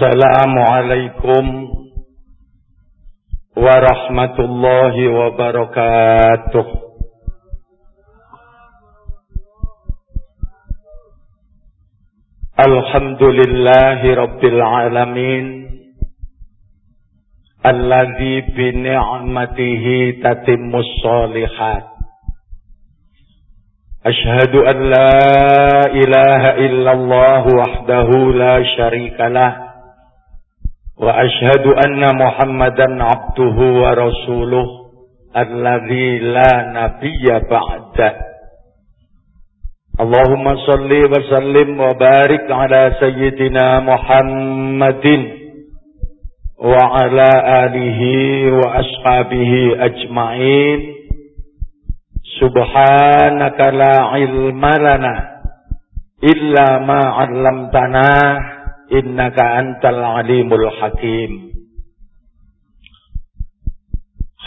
السلام عليكم ورحمة الله وبركاته. الحمد لله رب العالمين الذي بنعمته تتم الصالحات. أشهد أن لا إله إلا الله وحده لا شريك له. وأشهد أن محمدا عبده ورسوله الذي لا نبي بعده اللهم صل وسلم وبارك على سيدنا محمد وعلى آله وأصحابه أجمعين. سبحانك لا علم لنا إلا ما علمتنا. Innaka antal alimul hakim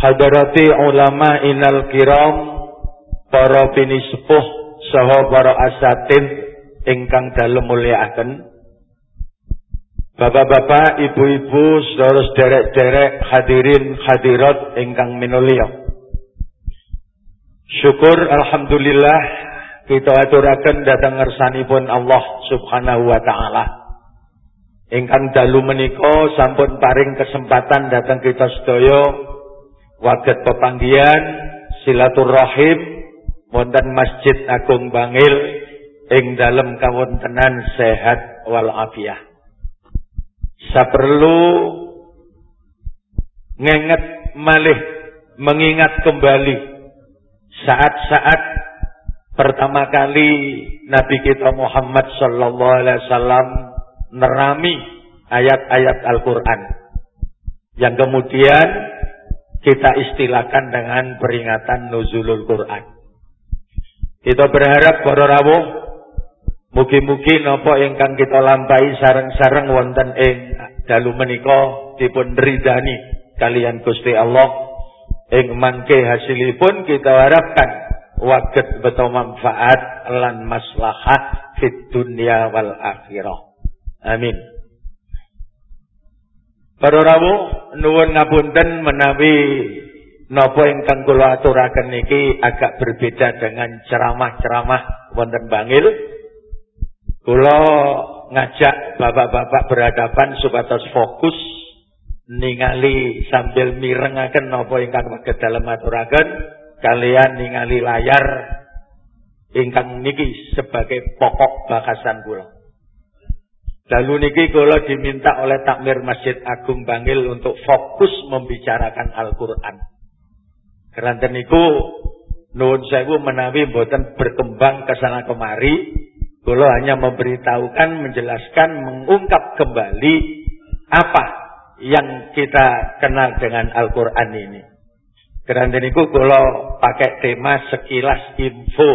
Hadarati ulama inal kiram para pinisepuh saha para asatid ingkang dalem mulyakaken Bapak-bapak, ibu-ibu, saudara derek-derek hadirin hadirat ingkang minulya. Syukur alhamdulillah kita aturaken datang ngersanipun Allah Subhanahu wa taala. Ingkang dalu menika sampun paring kesempatan datang kita sedaya waget pepanggian silaturahim wonten Masjid Agung Bangil ing dalem kawontenan sehat wal afiah. Saperlu ngenget malih mengingat kembali saat-saat pertama kali Nabi kita Muhammad sallallahu alaihi wasallam nerami ayat-ayat Al-Quran. Yang kemudian kita istilahkan dengan peringatan Nuzulul Quran. Kita berharap para rawuh mugi-mugi napa ingkang kita lampahi sareng-sareng wonten ing dalu menika dipun ridani kalian Gusti Allah ing mangke hasilipun kita harapkan waget beto manfaat lan maslahat fit dunya wal akhirah. Amin. Para rawuh nuwun ngapunten menawi napa ingkang kula aturaken niki agak berbeda dengan ceramah-ceramah wonten Bangil. Kula ngajak bapak-bapak berhadapan supados fokus ningali sambil mirengaken napa ingkang saged dalem aturaken kalian ningali layar ingkang niki sebagai pokok bakasan kula. Lalu niki kula diminta oleh takmir Masjid Agung Bangil untuk fokus membicarakan Al-Qur'an. Keranten niku nuwun sewu menawi mboten berkembang ke sana kemari, kula hanya memberitahukan, menjelaskan, mengungkap kembali apa yang kita kenal dengan Al-Qur'an ini. Keranten niku kula pakai tema sekilas info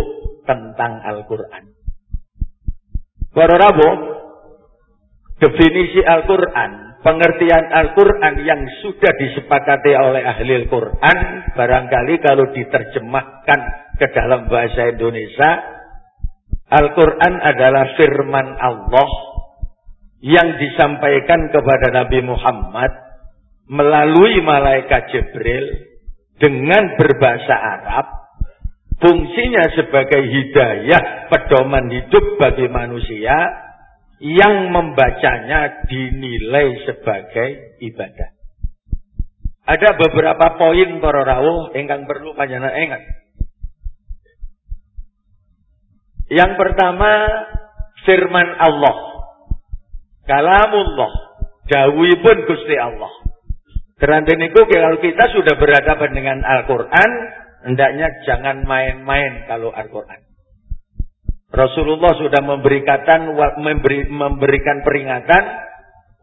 tentang Al-Qur'an. Para rawuh definisi Al-Quran, pengertian Al-Quran yang sudah disepakati oleh ahli Al-Quran, barangkali kalau diterjemahkan ke dalam bahasa Indonesia, Al-Quran adalah firman Allah yang disampaikan kepada Nabi Muhammad melalui malaikat Jibril dengan berbahasa Arab, fungsinya sebagai hidayah pedoman hidup bagi manusia, yang membacanya dinilai sebagai ibadah. Ada beberapa poin para rawuh ingkang perlu panjenengan ingat. Yang pertama firman Allah. Kalamullah. pun Gusti Allah. Kerana niku kalau kita sudah berhadapan dengan Al-Quran, hendaknya jangan main-main kalau Al-Quran. Rasulullah sudah memberikan memberi, memberikan peringatan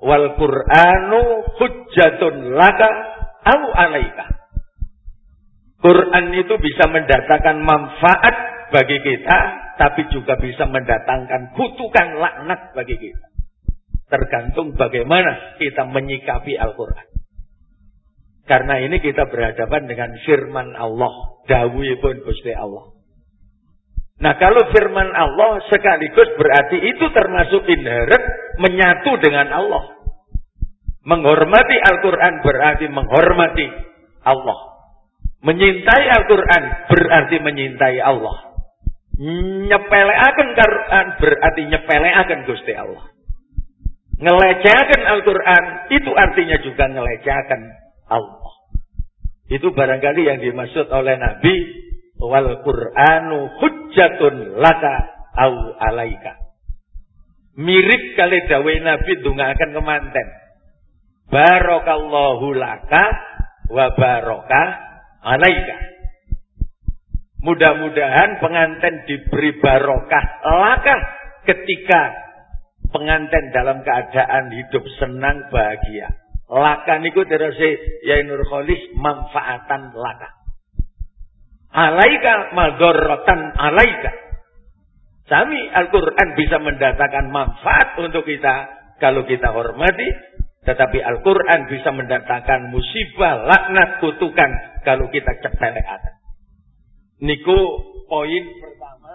wal Qur'anu hujjatun laka au alaika. Quran itu bisa mendatangkan manfaat bagi kita, tapi juga bisa mendatangkan kutukan laknat bagi kita. Tergantung bagaimana kita menyikapi Al-Quran. Karena ini kita berhadapan dengan firman Allah. Dawi pun Gusti Allah. Nah kalau firman Allah sekaligus berarti itu termasuk inherent menyatu dengan Allah. Menghormati Al-Quran berarti menghormati Allah. Menyintai Al-Quran berarti menyintai Allah. Nyepeleakan Quran berarti nyepeleakan Gusti Allah. Ngelecehakan Al-Quran itu artinya juga ngelecehakan Allah. Itu barangkali yang dimaksud oleh Nabi wal Qur'anu hujjatun laka au alaika. Mirip kali dawe Nabi akan kemanten. Barokallahu laka wa barokah alaika. Mudah-mudahan pengantin diberi barokah laka ketika pengantin dalam keadaan hidup senang bahagia. Laka niku terus ya Nur Kholis manfaatan laka. Alaika madorrotan alaika. Sami Al-Quran bisa mendatangkan manfaat untuk kita kalau kita hormati. Tetapi Al-Quran bisa mendatangkan musibah, laknat, kutukan kalau kita cepelekan. Niku poin pertama.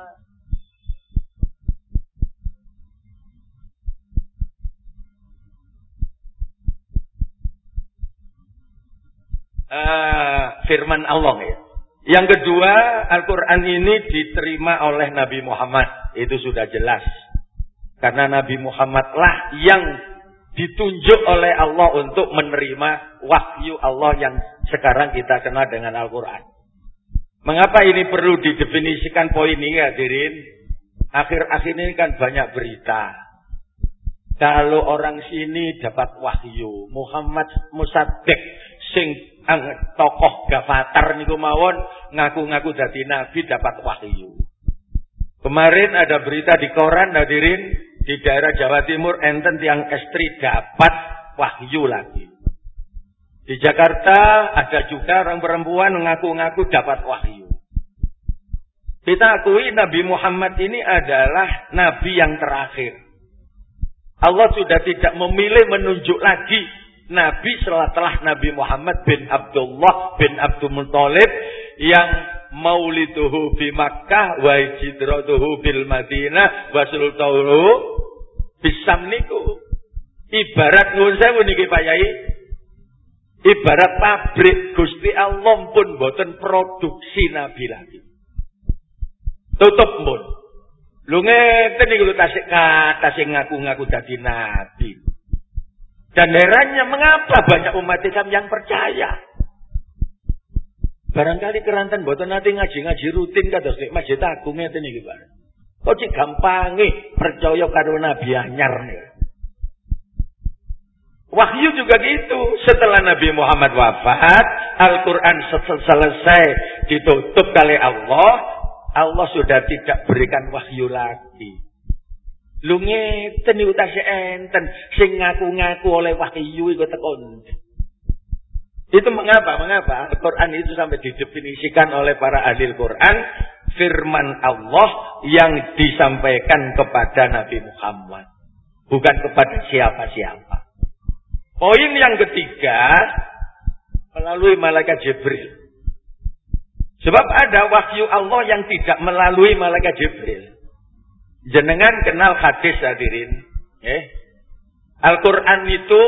Uh, firman Allah ya. Yang kedua, Al-Quran ini diterima oleh Nabi Muhammad. Itu sudah jelas. Karena Nabi Muhammad lah yang ditunjuk oleh Allah untuk menerima wahyu Allah yang sekarang kita kenal dengan Al-Quran. Mengapa ini perlu didefinisikan poin ini hadirin? Akhir-akhir ini kan banyak berita. Kalau orang sini dapat wahyu, Muhammad Musaddiq sing tokoh gafatar niku mawon ngaku-ngaku jadi nabi dapat wahyu. Kemarin ada berita di koran hadirin di daerah Jawa Timur enten tiang estri dapat wahyu lagi. Di Jakarta ada juga orang perempuan mengaku-ngaku dapat wahyu. Kita akui Nabi Muhammad ini adalah nabi yang terakhir. Allah sudah tidak memilih menunjuk lagi Nabi setelah Nabi Muhammad bin Abdullah bin Abdul Muttalib yang mauliduhu bi Makkah wa hijratuhu Madinah wa sultanuhu bisam niku. Ibarat nuwun sewu niki Pak Yai. Ibarat pabrik Gusti Allah pun boten produksi nabi lagi. Tutup pun. Lu ngeten niku tasik kata sing ngaku-ngaku dadi nabi. Dan herannya mengapa banyak umat Islam yang percaya. Barangkali kerantan boten nanti ngaji-ngaji rutin kados nek Masjid Agung ngeten iki, Pak. Kok cik gampange percaya karo nabi anyar. Wahyu juga gitu. Setelah Nabi Muhammad wafat, Al-Quran selesai ditutup kali Allah, Allah sudah tidak berikan wahyu lagi. Lu ngeten niku tasih enten sing ngaku-ngaku oleh wahyu iku tekon. Itu mengapa? Mengapa Al-Quran itu sampai didefinisikan oleh para ahli Al-Quran firman Allah yang disampaikan kepada Nabi Muhammad, bukan kepada siapa-siapa. Poin yang ketiga melalui malaikat Jibril. Sebab ada wahyu Allah yang tidak melalui malaikat Jibril. Jenengan kenal hadis hadirin. Eh? Al-Quran itu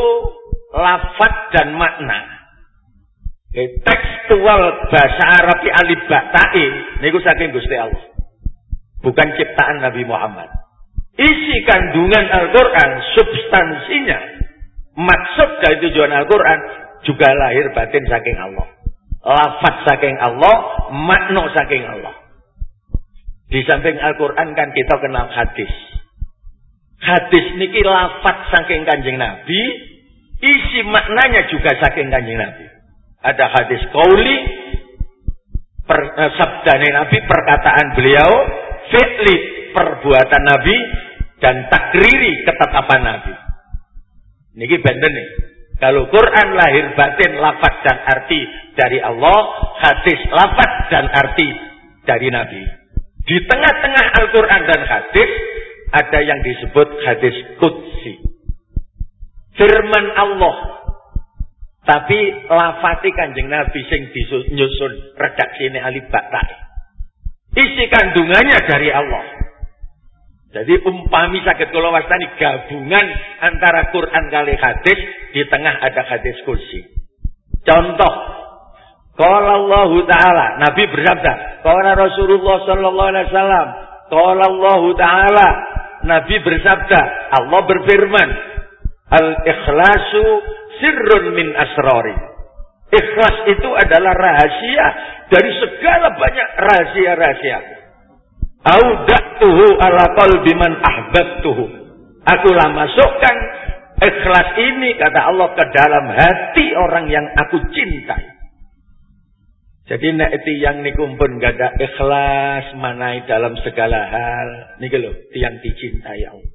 lafad dan makna. Eh, tekstual bahasa Arab alif batai saking Gusti Allah. Bukan ciptaan Nabi Muhammad. Isi kandungan Al-Quran, substansinya, maksud dari tujuan Al-Quran juga lahir batin saking Allah. Lafad saking Allah, makna saking Allah. Di samping Al-Quran kan kita kenal hadis. Hadis niki lafat saking kanjeng Nabi, isi maknanya juga saking kanjeng Nabi. Ada hadis kauli, per, eh, sabdane Nabi, perkataan beliau, fi'li perbuatan Nabi, dan takriri ketetapan Nabi. Niki benden nih. Kalau Quran lahir batin lafat dan arti dari Allah, hadis lafat dan arti dari Nabi. Di tengah-tengah Al-Quran dan hadis, ada yang disebut hadis Qudsi. Firman Allah. Tapi lafati kanjeng Nabi sing nyusun redaksi ini alif. Isi kandungannya dari Allah. Jadi umpami sakit kula wastani gabungan antara Quran kali hadis, di tengah ada hadis kursi. Contoh, kalau Allah Ta'ala, Nabi bersabda, kalau Rasulullah Sallallahu Alaihi Wasallam, kalau Allah Ta'ala, Nabi bersabda, Allah berfirman, Al-ikhlasu sirrun min asrori. Ikhlas itu adalah rahasia dari segala banyak rahasia-rahasia. Audatuhu ala qalbi man ahbabtuhu. Akulah masukkan ikhlas ini kata Allah ke dalam hati orang yang aku cintai. Jadi nek yang niku pun gak ada ikhlas manai dalam segala hal. Niki lho, tiang dicintai Allah.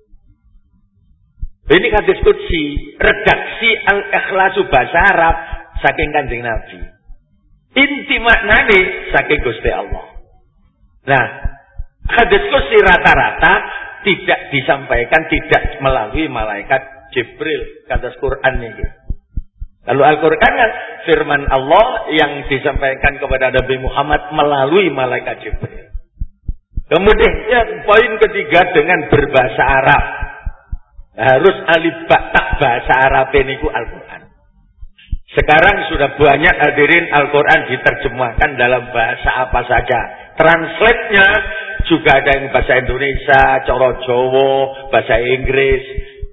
Ini hadis kutsi, redaksi al-ikhlasu bahasa Arab saking kanjeng Nabi. Inti maknane saking Gusti Allah. Nah, hadis kutsi rata-rata tidak disampaikan tidak melalui malaikat Jibril kata Quran ini. Lalu Al-Quran kan firman Allah yang disampaikan kepada Nabi Muhammad melalui malaikat Jibril. Kemudian ya, poin ketiga dengan berbahasa Arab. Harus alif tak bahasa Arab ini ku Al-Quran. Sekarang sudah banyak hadirin Al-Quran diterjemahkan dalam bahasa apa saja. Translate-nya juga ada yang bahasa Indonesia, Coro Jowo, bahasa Inggris.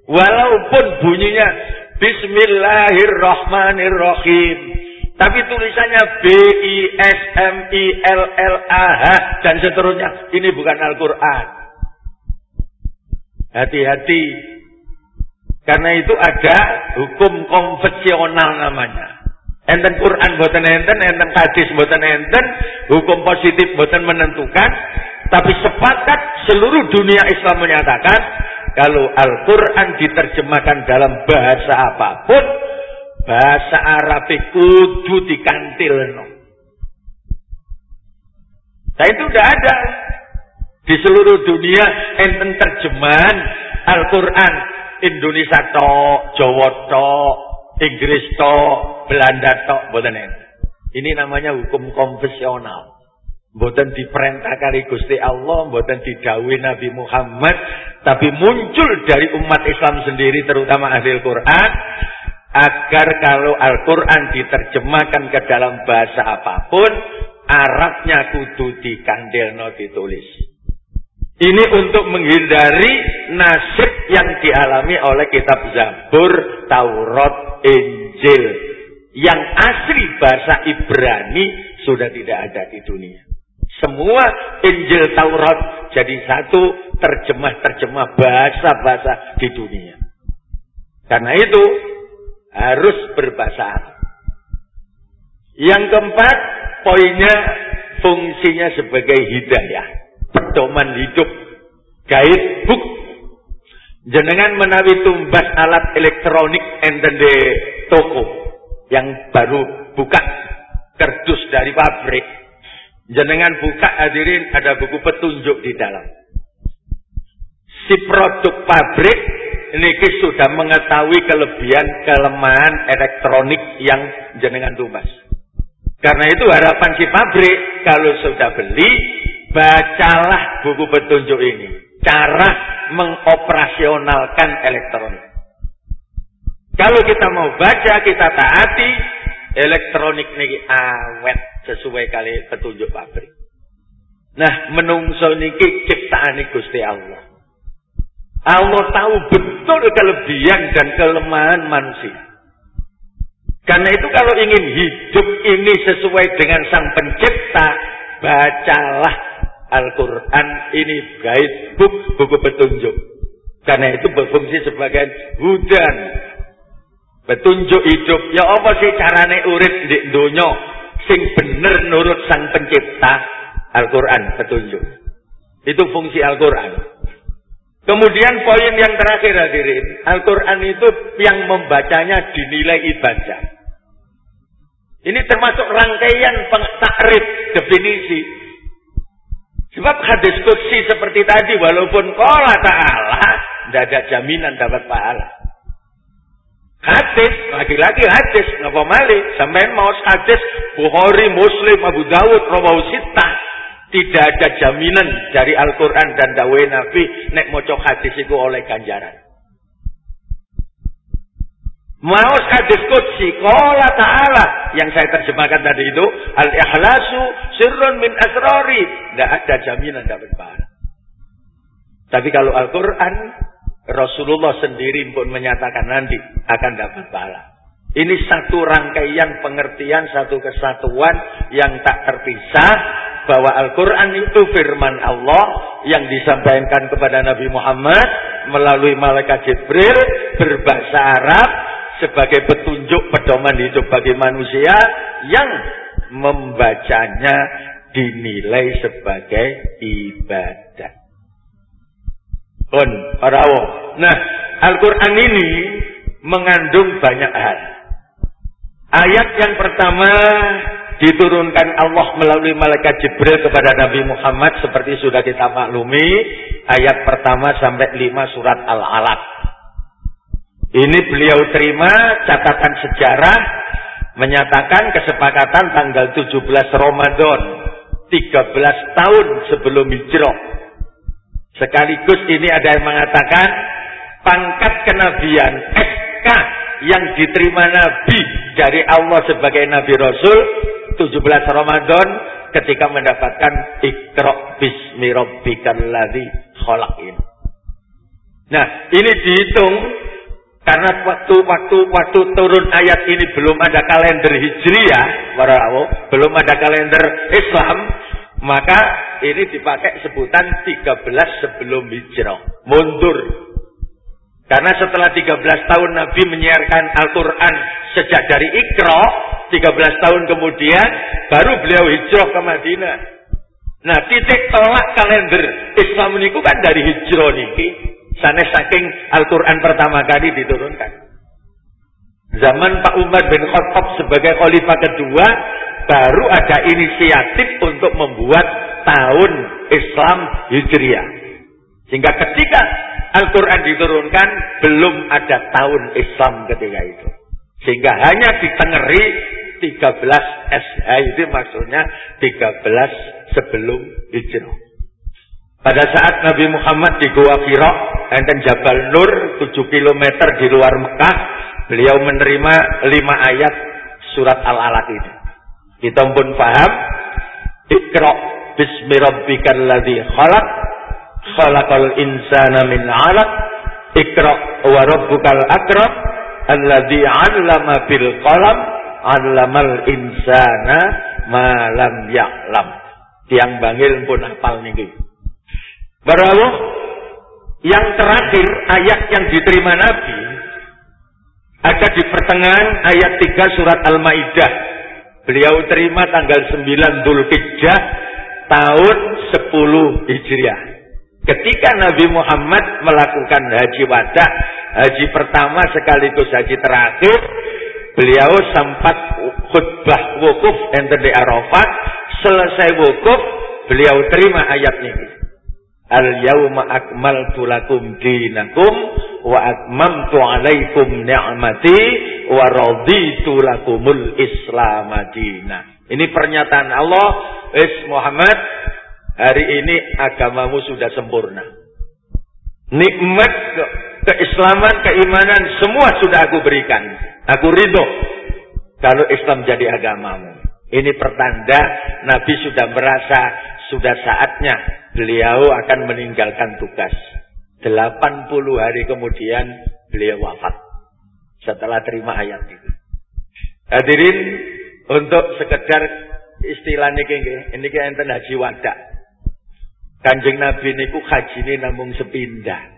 Walaupun bunyinya Bismillahirrahmanirrahim. Tapi tulisannya B I S M I L L A H dan seterusnya. Ini bukan Al-Qur'an. Hati-hati karena itu ada hukum konvensional namanya. Enten Quran buatan enten, enten hadis buatan enten, hukum positif buatan menentukan, tapi sepakat seluruh dunia Islam menyatakan kalau Al-Quran diterjemahkan dalam bahasa apa pun, bahasa Arab kudu dikantil. Nah itu udah ada. Di seluruh dunia enten terjemahan Al-Quran Indonesia to, Jawa to, Inggris to, Belanda to, boten Ini namanya hukum konvensional. Boten diperintah kali Gusti Allah, boten didawi Nabi Muhammad, tapi muncul dari umat Islam sendiri terutama ahli Al-Quran agar kalau Al-Quran diterjemahkan ke dalam bahasa apa pun, Arabnya kudu no ditulis. Ini untuk menghindari nasib yang dialami oleh kitab Zabur, Taurat, Injil. Yang asli bahasa Ibrani sudah tidak ada di dunia. Semua Injil Taurat jadi satu terjemah-terjemah bahasa-bahasa di dunia. Karena itu harus berbahasa. Yang keempat, poinnya fungsinya sebagai hidayah pedoman hidup buk jenengan menawi tumbas alat elektronik enten di toko yang baru buka kerdus dari pabrik jenengan buka hadirin ada buku petunjuk di dalam si produk pabrik ini sudah mengetahui kelebihan kelemahan elektronik yang jenengan tumbas karena itu harapan si pabrik kalau sudah beli Bacalah buku petunjuk ini. Cara mengoperasionalkan elektronik. Kalau kita mau baca, kita taati, elektronik ini awet sesuai kali petunjuk pabrik. Nah, menungso niki ciptaan Gusti Allah. Allah tahu betul kelebihan dan kelemahan manusia. Karena itu kalau ingin hidup ini sesuai dengan sang pencipta, bacalah Al-Quran ini guide book, buku petunjuk. Karena itu berfungsi sebagai hudan. Petunjuk hidup. Ya apa sih carane urip di dunia sing bener nurut sang pencipta Al-Quran petunjuk. Itu fungsi Al-Quran. Kemudian poin yang terakhir hadirin. Al-Quran itu yang membacanya dinilai ibadah. Ini termasuk rangkaian takrif definisi Sebab hadis kursi seperti tadi, walaupun kola ta'ala, tidak ada jaminan dapat pahala. Hadis, lagi-lagi hadis, ngapa malik, sampai mau hadis, Bukhari, Muslim, Abu Dawud, Rawahu Sittah, Tidak ada jaminan dari Al-Quran dan dawe Nabi nek moco hadis itu oleh ganjaran. Mau hadis kutsi, kola ta'ala. Yang saya terjemahkan tadi itu, al-ikhlasu sirrun min asrori. Tidak ada jaminan dapat pahala. Tapi kalau Al-Quran, Rasulullah sendiri pun menyatakan nanti akan dapat pahala. Ini satu rangkaian pengertian, satu kesatuan yang tak terpisah bahwa Al-Quran itu firman Allah yang disampaikan kepada Nabi Muhammad melalui malaikat Jibril berbahasa Arab sebagai petunjuk pedoman hidup bagi manusia yang membacanya dinilai sebagai ibadah. On, parawo. Nah, Al-Quran ini mengandung banyak hal. Ayat yang pertama diturunkan Allah melalui malaikat Jibril kepada Nabi Muhammad seperti sudah kita maklumi ayat pertama sampai lima surat Al-Alaq. Ini beliau terima catatan sejarah menyatakan kesepakatan tanggal 17 Ramadan 13 tahun sebelum hijrah. Sekaligus ini ada yang mengatakan pangkat kenabian SK yang diterima Nabi dari Allah sebagai Nabi Rasul 17 Ramadan ketika mendapatkan Iqra bismi rabbikal ladzi khalaq ini. Nah, ini dihitung karena waktu waktu turun ayat ini belum ada kalender Hijriah, para belum ada kalender Islam, maka ini dipakai sebutan 13 sebelum Hijrah, mundur. Karena setelah 13 tahun Nabi menyiarkan Al-Quran sejak dari Iqra, 13 tahun kemudian baru beliau hijrah ke Madinah. Nah, titik tolak kalender Islam ini kan dari hijrah niki. Sanes saking Al-Quran pertama kali diturunkan. Zaman Pak Umar bin Khattab sebagai khalifah kedua, baru ada inisiatif untuk membuat tahun Islam Hijriah. Sehingga ketika Al-Quran diturunkan, belum ada tahun Islam ketika itu. Sehingga hanya ditengeri 13 SH itu maksudnya 13 sebelum hijrah. Pada saat Nabi Muhammad di Gua Kiro, enten Jabal Nur, 7 km di luar Mekah, beliau menerima lima ayat surat Al-Alaq ini. Kita pun paham, Ikra bismi rabbikal ladzi khalaq, khalaqal insana min 'alaq, Ikra wa rabbukal akram, alladzi 'allama bil qalam, 'allamal insana ma lam ya'lam. Tiang bangil pun hafal niki. Baru yang terakhir ayat yang diterima Nabi ada di pertengahan ayat 3 surat Al-Maidah. Beliau terima tanggal 9 Dzulhijjah tahun 10 Hijriah. Ketika Nabi Muhammad melakukan haji wada, haji pertama sekaligus haji terakhir, beliau sempat khutbah wukuf enter di Arafah, selesai wukuf, beliau terima ayat ini. Al-yawma akmaltu lakum dinakum wa atmamtu alaikum ni'mati wa raditu lakumul Islam. Ini pernyataan Allah, "Is Muhammad, hari ini agamamu sudah sempurna." Nikmat ke keislaman, keimanan semua sudah aku berikan. Aku ridho kalau Islam jadi agamamu. Ini pertanda Nabi sudah merasa sudah saatnya beliau akan meninggalkan tugas. 80 hari kemudian beliau wafat. Setelah terima ayat itu. Hadirin untuk sekedar istilah niki ini kan enten haji wadak. Kanjeng Nabi niku haji ini namun sepindah.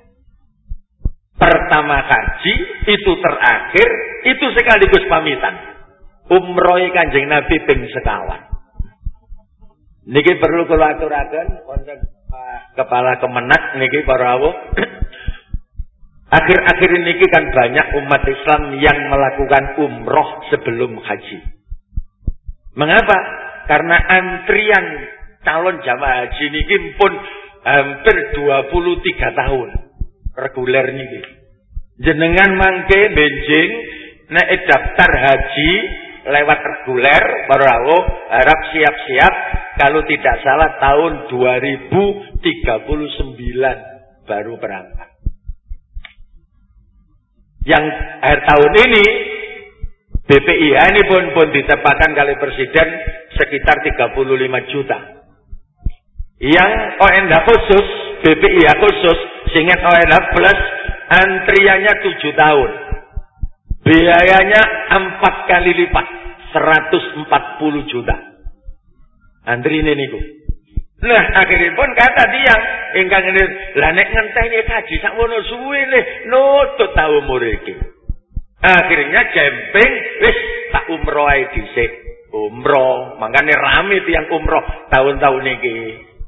Pertama haji, itu terakhir, itu sekaligus pamitan. Umroh kanjeng Nabi ping sekawan. Niki perlu kula aturaken wonten kepala kemenak niki para awuh. Akhir-akhir ini kan banyak umat Islam yang melakukan umroh sebelum haji. Mengapa? Karena antrian calon jamaah haji niki pun hampir 23 tahun reguler niki. Jenengan mangke benjing nek daftar haji lewat reguler, baru harap siap-siap kalau tidak salah tahun 2039 baru berangkat. Yang akhir tahun ini BPIH ini pun pun ditepatkan kali Presiden sekitar 35 juta. Yang ONH khusus, BPIH khusus, sehingga ONH plus antriannya 7 tahun. Biayanya 4 kali lipat, 140 juta. Antri ini niku. Nah, akhirnya pun kata dia, ingkang ini, lah nek ngenteni kaji sakmono suwe nih, nutut tahu murid Akhirnya jemping, wis tak umroh ae dhisik. Umroh, makanya rame tiang umroh tahun-tahun ini.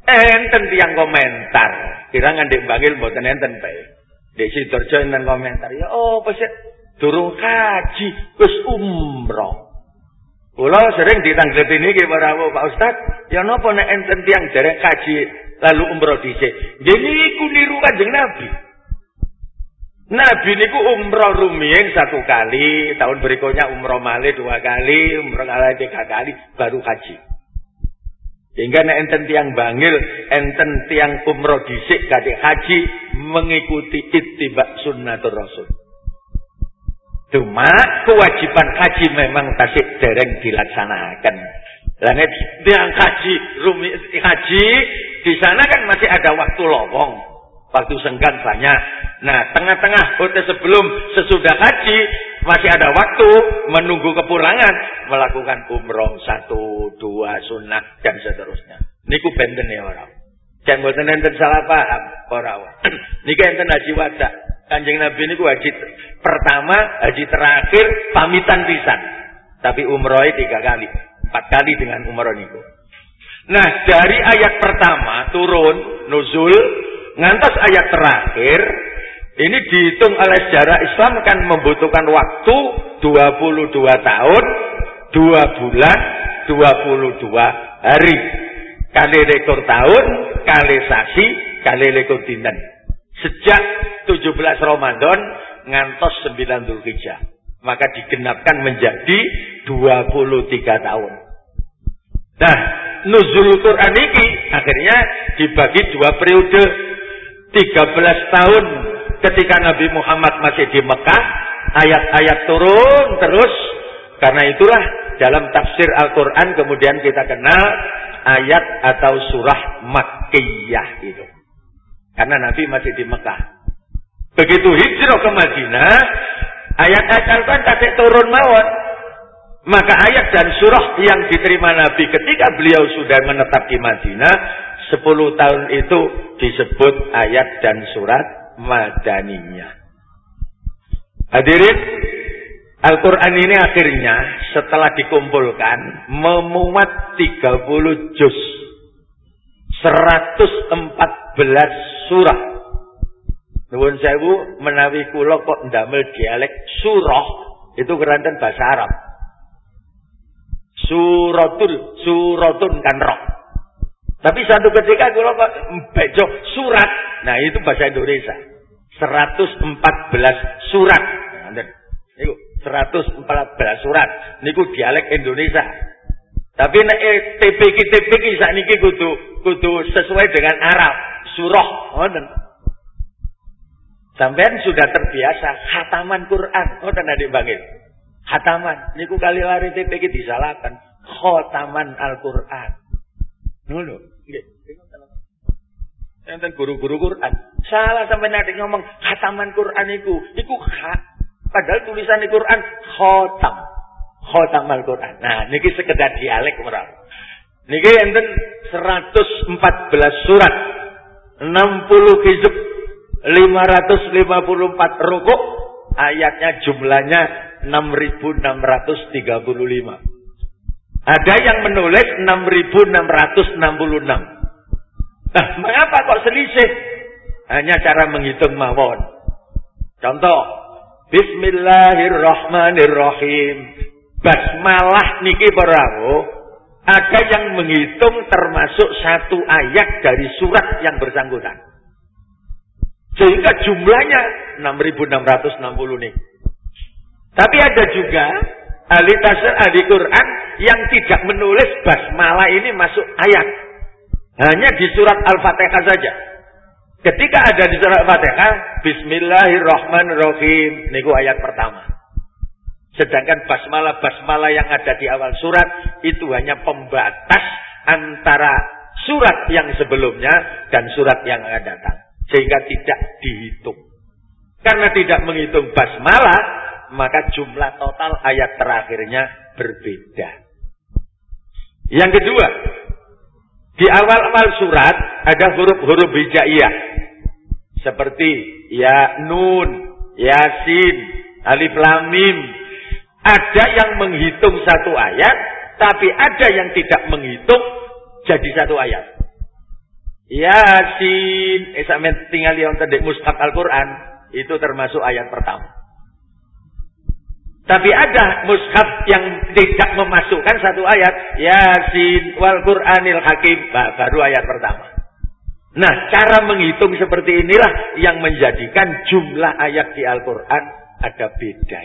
Enten tiang komentar. Kira ngandik bangil mboten enten bae. Dek Sidoarjo enten komentar. Ya oh, pas durung kaji, wis umroh. Kula sering ditanggapi niki para Pak Ustaz, ya napa nek enten derek kaji lalu umroh dhisik. Nggih niku niru Kanjeng Nabi. Nabi niku umroh rumiyin satu kali, tahun berikutnya umroh malih dua kali, umroh kali tiga kali, baru haji. Sehingga nek enten tiang bangil, enten tiang umroh disik kadek haji mengikuti itibak sunnatul rasul. Cuma kewajiban haji memang tasik dereng dilaksanakan. Lanet tiang haji rumi haji di sana kan masih ada waktu lowong. Waktu senggang banyak. Nah, tengah-tengah hotel sebelum sesudah haji masih ada waktu menunggu kepulangan melakukan umroh satu dua sunnah dan seterusnya. Niku benten ya orang. Jangan buat salah paham orang. Niku enten haji wajah. Kanjeng Nabi niku haji pertama, haji terakhir pamitan pisan. Tapi umroh tiga kali, empat kali dengan umroh niku. Nah, dari ayat pertama turun nuzul ngantos ayat terakhir ini dihitung oleh sejarah Islam kan membutuhkan waktu 22 tahun, 2 bulan, 22 hari. Kali rekor tahun, kali sasi, kali rekor dinten. Sejak 17 Ramadan ngantos 9 Dzulhijjah. Maka digenapkan menjadi 23 tahun. Nah, nuzul Quran ini akhirnya dibagi dua periode 13 tahun ketika Nabi Muhammad masih di Mekah, ayat-ayat turun terus. Karena itulah dalam tafsir Al-Quran kemudian kita kenal ayat atau surah Makkiyah itu. Karena Nabi masih di Mekah. Begitu hijrah ke Madinah, ayat-ayat Al-Quran tak turun mawon. Maka ayat dan surah yang diterima Nabi ketika beliau sudah menetap di Madinah, 10 tahun itu disebut ayat dan surat madaniyah. Hadirin, Al-Quran ini akhirnya setelah dikumpulkan memuat 30 juz. 114 surah. Nuwun sewu menawi kula kok ndamel dialek surah itu keranten bahasa Arab. Suratul, suratun kan roh. Tapi satu ketika kalau kok bejo surat, nah itu bahasa Indonesia. 114 surat. Niku 114 surat. Niku dialek Indonesia. Tapi nek eh, TPK TPK niki kudu kudu sesuai dengan Arab, surah, ngoten. Sampean sudah terbiasa khataman Quran, ngoten adik bangil. Khataman, niku kali lari TPK disalahkan. Khataman Al-Qur'an. Ngono. Enten guru-guru Quran. Salah sampai nanti ngomong khataman Quran itu. Iku khat. Padahal tulisan di Quran khotam. Khotam Al-Quran. Nah, niki sekedar dialek merah. Niki enten 114 surat. 60 hizb. 554 rukuk. Ayatnya jumlahnya 6635. Ada yang menulis 6666. Nah, mengapa kok selisih? Hanya cara menghitung mawon. Contoh, Bismillahirrahmanirrahim. Basmalah niki perawo. Ada yang menghitung termasuk satu ayat dari surat yang bersangkutan. Sehingga jumlahnya 6660 nih. Tapi ada juga ahli tafsir, ahli Quran yang tidak menulis basmalah ini masuk ayat. Hanya di surat Al-Fatihah saja. Ketika ada di surat Al-Fatihah, Bismillahirrahmanirrahim. Ini ayat pertama. Sedangkan basmalah-basmalah yang ada di awal surat itu hanya pembatas antara surat yang sebelumnya dan surat yang akan datang. Sehingga tidak dihitung. Karena tidak menghitung basmalah, maka jumlah total ayat terakhirnya berbeda. Yang kedua, di awal-awal surat ada huruf-huruf hijaiyah. Seperti ya nun, yasin, alif lam mim. Ada yang menghitung satu ayat, tapi ada yang tidak menghitung jadi satu ayat. Yasin, eh tinggal yang tadi mushaf Al-Quran, itu termasuk ayat pertama. Tapi ada mushaf yang tidak memasukkan satu ayat. Yasin wal Qur'anil Hakim. Baru ayat pertama. Nah, cara menghitung seperti inilah yang menjadikan jumlah ayat di Al-Quran ada beda.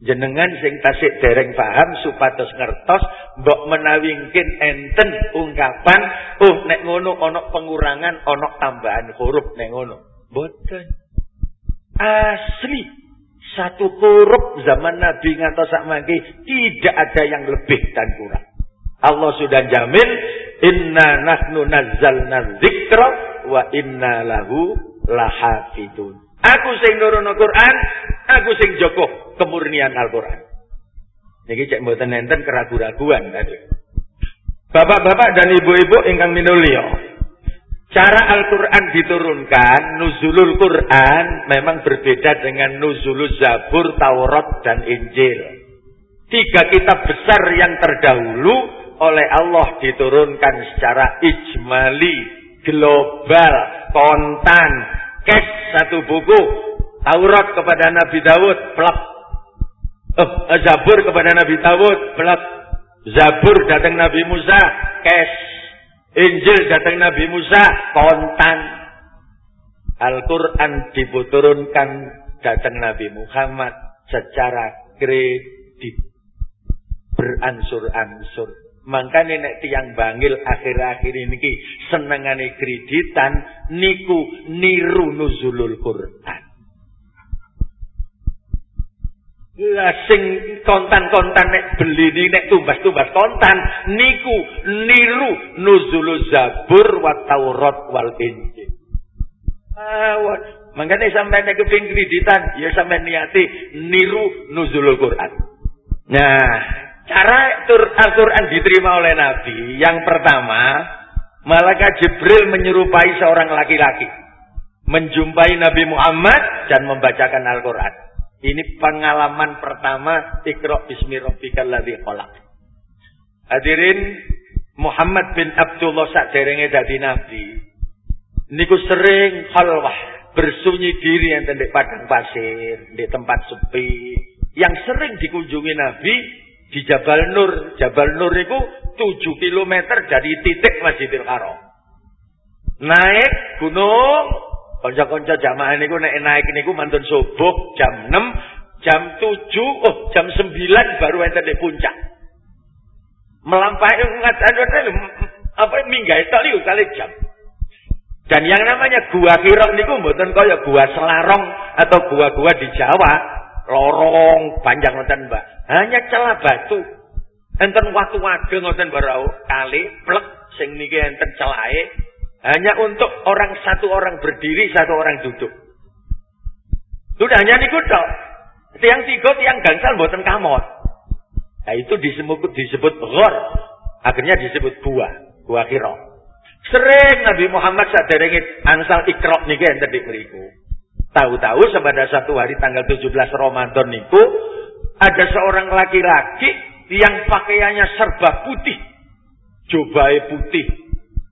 Jenengan sing tasik dereng paham supados ngertos mbok menawingkin enten ungkapan oh nek ngono onok pengurangan onok tambahan huruf nek ngono. Boten. Asli satu huruf zaman Nabi ngantos sak tidak ada yang lebih dan kurang. Allah sudah jamin inna nahnu nazzalna dzikra wa inna lahu lahafidun. Aku sing nurono Quran, aku sing joko kemurnian Al-Quran. Niki cek mboten enten keraguan-raguan tadi. Bapak-bapak dan ibu-ibu ingkang minulya, Cara Al-Quran diturunkan, nuzulul Quran memang berbeda dengan nuzulul Zabur, Taurat, dan Injil. Tiga kitab besar yang terdahulu oleh Allah diturunkan secara ijmali, global, kontan, kes satu buku. Taurat kepada Nabi Dawud, plak. Oh, Zabur kepada Nabi Dawud, plak. Zabur datang Nabi Musa, kes Injil datang Nabi Musa kontan. Al-Quran dibuturunkan datang Nabi Muhammad secara kredit. Beransur-ansur. Makanya nek tiang bangil akhir-akhir ini senengane kreditan niku niru nuzulul Quran. Lah sing kontan-kontan nek beli ini nek tumbas-tumbas kontan niku niru nuzul Zabur wa Taurat wal Injil. Awan, mangkane sampean nek keping kreditan ya sampean niati niru nuzulul Quran. Nah, cara Al-Qur'an diterima oleh Nabi yang pertama Malaikat Jibril menyerupai seorang laki-laki menjumpai Nabi Muhammad dan membacakan Al-Qur'an. Ini pengalaman pertama Iqra bismi rabbikal ladzi khalaq. Hadirin Muhammad bin Abdullah saderenge dadi nabi. Niku sering khalwah, bersunyi diri yang di padang pasir, di tempat sepi. Yang sering dikunjungi Nabi di Jabal Nur. Jabal Nur itu 7 km dari titik Masjidil Haram. Naik gunung Konco-konco jamaah niku nek naik niku mantun subuh jam 6, jam 7, oh jam 9 baru enten di puncak. Melampaui ngatan apa minggai tali kali jam. Dan yang namanya gua kirok niku mboten kaya gua Selarong atau gua-gua di Jawa, lorong panjang ngoten, Mbak. Hanya celah batu. Enten waktu wage ngoten barau kali plek sing niki enten celahe hanya untuk orang satu orang berdiri, satu orang duduk. Sudah hanya niku tok. Tiang tiga, tiang gangsal buatan kamot. Nah itu disebut disebut ghor. Akhirnya disebut gua, gua kiro. Sering Nabi Muhammad saderenge ansal ikrok niki enten mriku. Tahu-tahu pada satu hari tanggal 17 Ramadan niku ada seorang laki-laki yang pakaiannya serba putih. Jobai putih,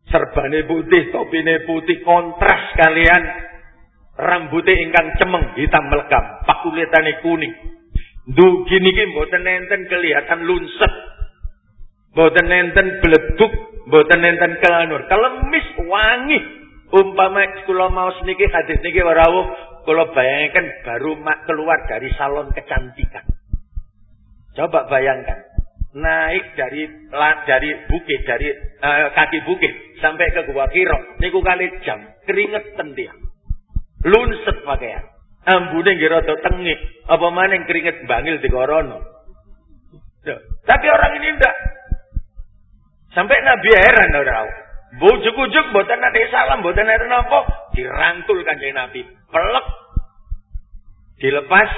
Serbane putih, topine putih, kontras kalian. Rambutnya ingkang cemeng, hitam melekam. Pakulitane kuning. Dugi niki mboten enten kelihatan lunset. Mboten enten beleduk, mboten enten kelanur. Kelemis wangi. Umpama kula mau niki hadis niki warawuh kula bayangkan baru mak keluar dari salon kecantikan. Coba bayangkan. Naik dari dari bukit, dari uh, kaki bukit sampai ke Gua Kiro. Niku kali jam. Keringetan dia. Lunset pakaian. Ambune nggih rada tengik. Apa maning keringet bangil di korono. Tapi orang ini ndak. Sampai Nabi heran orang. Bujuk-bujuk mboten ada salam, mboten ada napa, dirangkul kanjeng Nabi. Pelek. Dilepas,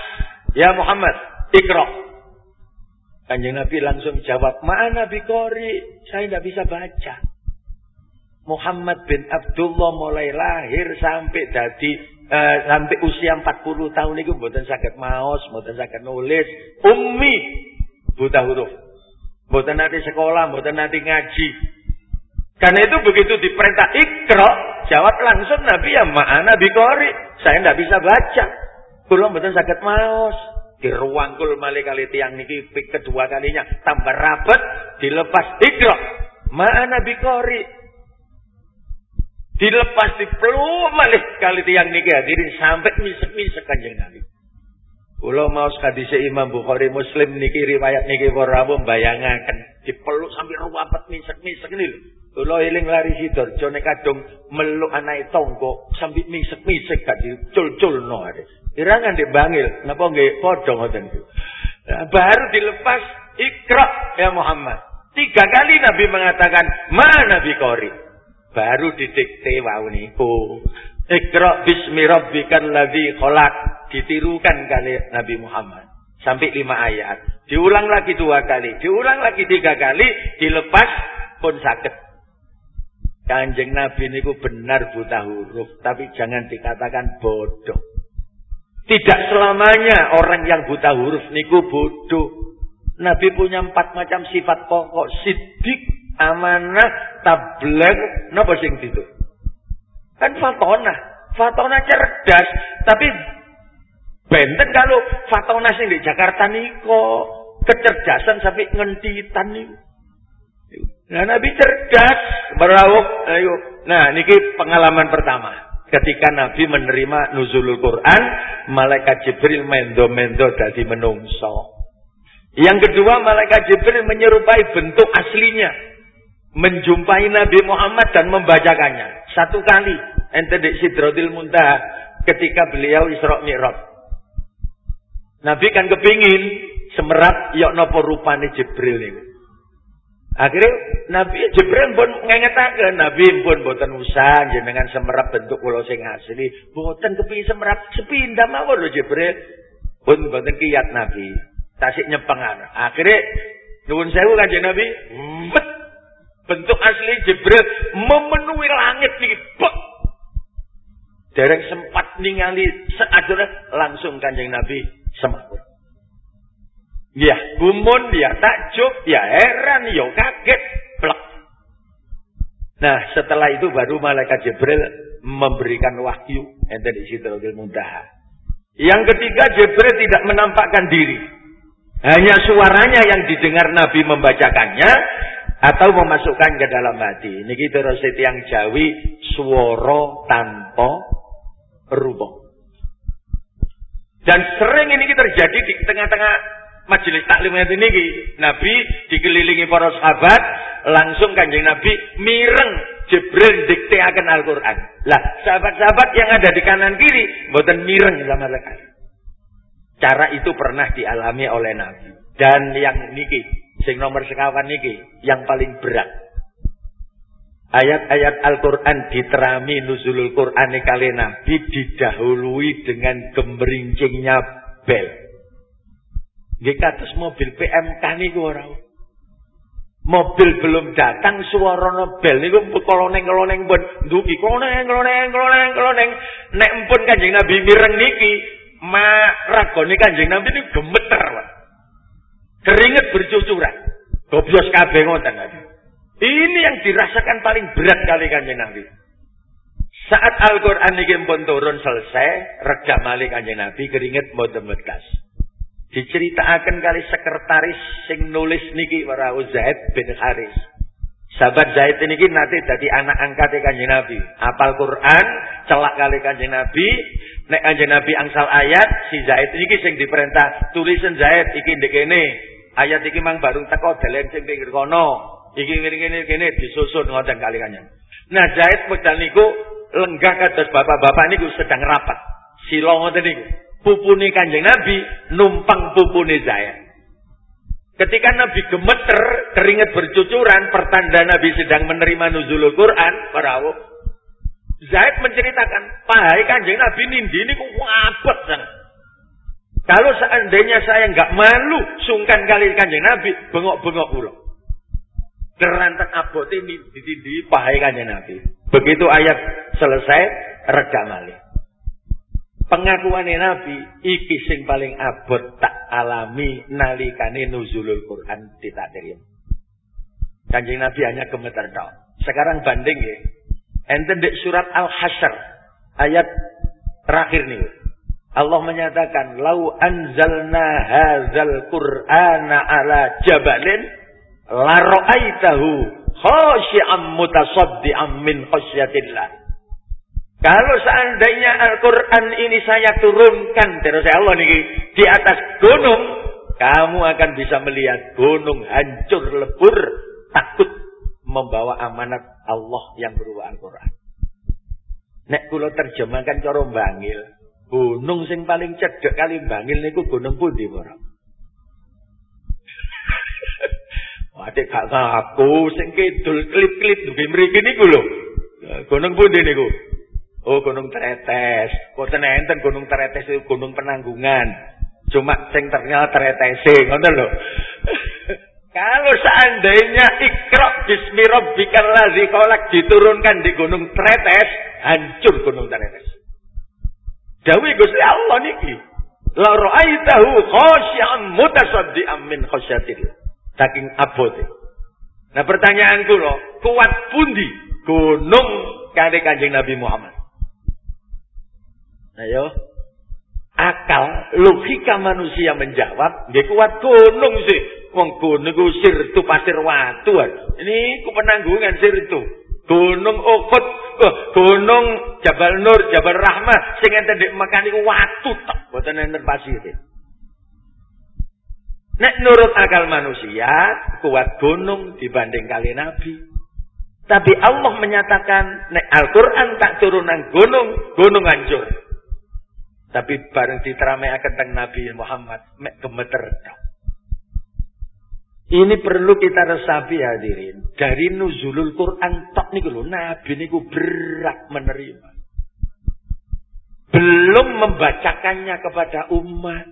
ya Muhammad, ikra. Kanjeng Nabi langsung jawab, "Mana Nabi Kori? Saya tidak bisa baca." Muhammad bin Abdullah mulai lahir sampai jadi uh, sampai usia 40 tahun itu mboten sakit maos, mboten sakit nulis, ummi buta huruf. Mboten nanti sekolah, mboten nanti ngaji. Karena itu begitu diperintah ikro, jawab langsung Nabi ya ma'ana bikori. Saya tidak bisa baca. Kulo mboten sakit maos. Diruangkul malih kali tiang niki kedua kalinya tambah rapat dilepas ikro. Ma'ana bikori. Dilepas dipeluk malih kali tiang niki hadirin sampai misek-misek kanjeng Nabi. Kula mau hadise Imam Bukhari Muslim niki riwayat niki para bayangaken dipeluk sampai ruwapet misek-misek lho. Kula eling lari Sidoarjo nek kadung meluk anake tonggo sampai misek-misek gak dicul-culno ade. Irangan di bangil, napa nggih padha ngoten. Nah, baru dilepas Iqra ya Muhammad. Tiga kali Nabi mengatakan, "Mana Nabi Qori?" Baru didikte wau niku. Iqra bismi rabbikal ladzi khalaq. Ditirukan kali Nabi Muhammad. Sampai lima ayat. Diulang lagi dua kali. Diulang lagi tiga kali. Dilepas pun sakit. Kanjeng Nabi niku benar buta huruf. Tapi jangan dikatakan bodoh. Tidak selamanya orang yang buta huruf niku bodoh. Nabi punya empat macam sifat pokok. Sidik, amanah, tabligh, napa sing itu? Kan fatona. Fatona cerdas, tapi benten kalau fatona sing di Jakarta niko kecerdasan sampai ngentitan nih. Nah, Nabi cerdas, berawuk, ayo. Nah, niki pengalaman pertama. Ketika Nabi menerima nuzulul Quran, malaikat Jibril mendo-mendo dari menungso. Yang kedua, malaikat Jibril menyerupai bentuk aslinya menjumpai Nabi Muhammad dan membacakannya. Satu kali ente di Sidratil Muntaha ketika beliau Isra Mi'raj. Nabi kan kepingin semerat yok nopo rupane Jibril ini. Akhirnya Nabi Jibril pun ngengetaken Nabi pun boten usah jenengan semerap bentuk kula sing asli, boten kepingin semerap sepindah mawon lho Jibril. Pun boten kiyat Nabi. Tasik nyepengan. Akhirnya nuwun sewu kanjeng Nabi, bet Bentuk asli Jibril memenuhi langit. Bek. Dereng sempat ningali seaduna langsung kanjeng Nabi semakur. Ya gumun, ya takjub, ya heran, ya kaget. Plek. Nah setelah itu baru malaikat Jibril memberikan wahyu. Ente di situ Muntaha. Yang ketiga Jibril tidak menampakkan diri. Hanya suaranya yang didengar Nabi membacakannya atau memasukkan ke dalam hati. Niki terus yang Jawi suara tanpa rubah. Dan sering ini terjadi di tengah-tengah majelis taklim ini Nabi dikelilingi para sahabat, langsung kanjeng Nabi mireng Jibril akan Al-Quran. Lah, sahabat-sahabat yang ada di kanan kiri, buatan mireng sama sekali. Cara itu pernah dialami oleh Nabi. Dan yang niki, Sing nomor sekawan niki yang paling berat. Ayat-ayat Al-Quran diterami nuzulul Quran kali Nabi didahului dengan gemerincingnya bel. Nggih kados mobil PMK niku ora. Mobil belum datang suara bel niku koloneng-koloneng pun nduki koloneng koloneng koloneng koloneng nek empun Kanjeng Nabi mireng niki ma ragone Kanjeng Nabi niku gemeter, Pak. Keringet bercucuran. Gobios kabeh ngoten Ini yang dirasakan paling berat kali kanjeng Nabi. Saat Al-Quran ini pun turun selesai, rega malik kanjeng Nabi, keringet mboten bekas. Diceritakan kali sekretaris sing nulis niki para Zaid bin Haris. Sahabat Zaid ini nanti jadi anak angkat kanjeng Nabi. Apal Quran, celak kali kanjeng Nabi, nek kanjeng Nabi angsal ayat, si Zaid ini sing diperintah tulisan Zaid iki ndekene ayat iki mang baru teko dalen sing pinggir kono. Iki ngene-ngene kene disusun ngoten kali kanjeng. Nah, Zaid wekdal niku lenggah kados bapak-bapak niku sedang rapat. Sila ngoten niku. Pupune Kanjeng Nabi numpang pupune Zaid. Ketika Nabi gemeter, keringat bercucuran, pertanda Nabi sedang menerima nuzulul Quran, para Zaid menceritakan, pahai kanjeng Nabi nindi ini kok sang. Kalau seandainya saya nggak malu, sungkan kali kanjeng Nabi, bengok-bengok pulau. Kerantan abot ini ditindi pahai kanjeng Nabi. Begitu ayat selesai, reda malih. Pengakuan Nabi iki sing paling abot tak alami nalikane nuzulul Quran terima. Kanjeng Nabi hanya gemeter tok. Sekarang banding ya. Enten di surat Al-Hasyr ayat terakhir nih. Allah menyatakan, "Lau anzalna hadzal Qur'ana ala jabalin la ra'aitahu khashi'an mutasaddian min khasyatillah." Kalau seandainya Al-Quran ini saya turunkan terus Allah nih di atas gunung, kamu akan bisa melihat gunung hancur lebur, takut membawa amanat Allah yang berupa Al-Quran. Nek kulo terjemahkan cara bangil, gunung sing paling cedek kali bangil niku gunung pundi ora? Wadik gak ngaku sing kidul klip-klip dugi mriki niku lho. Gunung pundi niku? Oh Gunung Tretes. Boten enten Gunung Tretes itu Gunung Penanggungan. Cuma sing terkenal Tretes ngoten lho. Kalau seandainya ikra bismi rabbikal ladzi khalaq diturunkan di Gunung Tretes, hancur Gunung Tretes. Dawi Gusti Allah niki. La ra'aitahu khasyian mutasaddian min khasyatillah. Saking abote. Nah pertanyaanku loh, kuat pundi gunung kali Kanjeng Nabi Muhammad? Ayo. Akal, logika manusia menjawab, dia kuat gunung sih. Wong gunung ku pasir watu. Ini ku penanggungan sirtu. Gunung Uhud, oh, gunung Jabal Nur, Jabal Rahmah, enten ndek Mekah niku watu tok, mboten pasir. Nek nurut akal manusia, kuat gunung dibanding kali Nabi. Tapi Allah menyatakan, nek Al-Quran tak turunan gunung, gunung hancur. Tapi bareng akan tentang Nabi Muhammad mek gemeter. Ini perlu kita resapi hadirin. Dari nuzulul Quran tok niku lho Nabi niku berat menerima. Belum membacakannya kepada umat.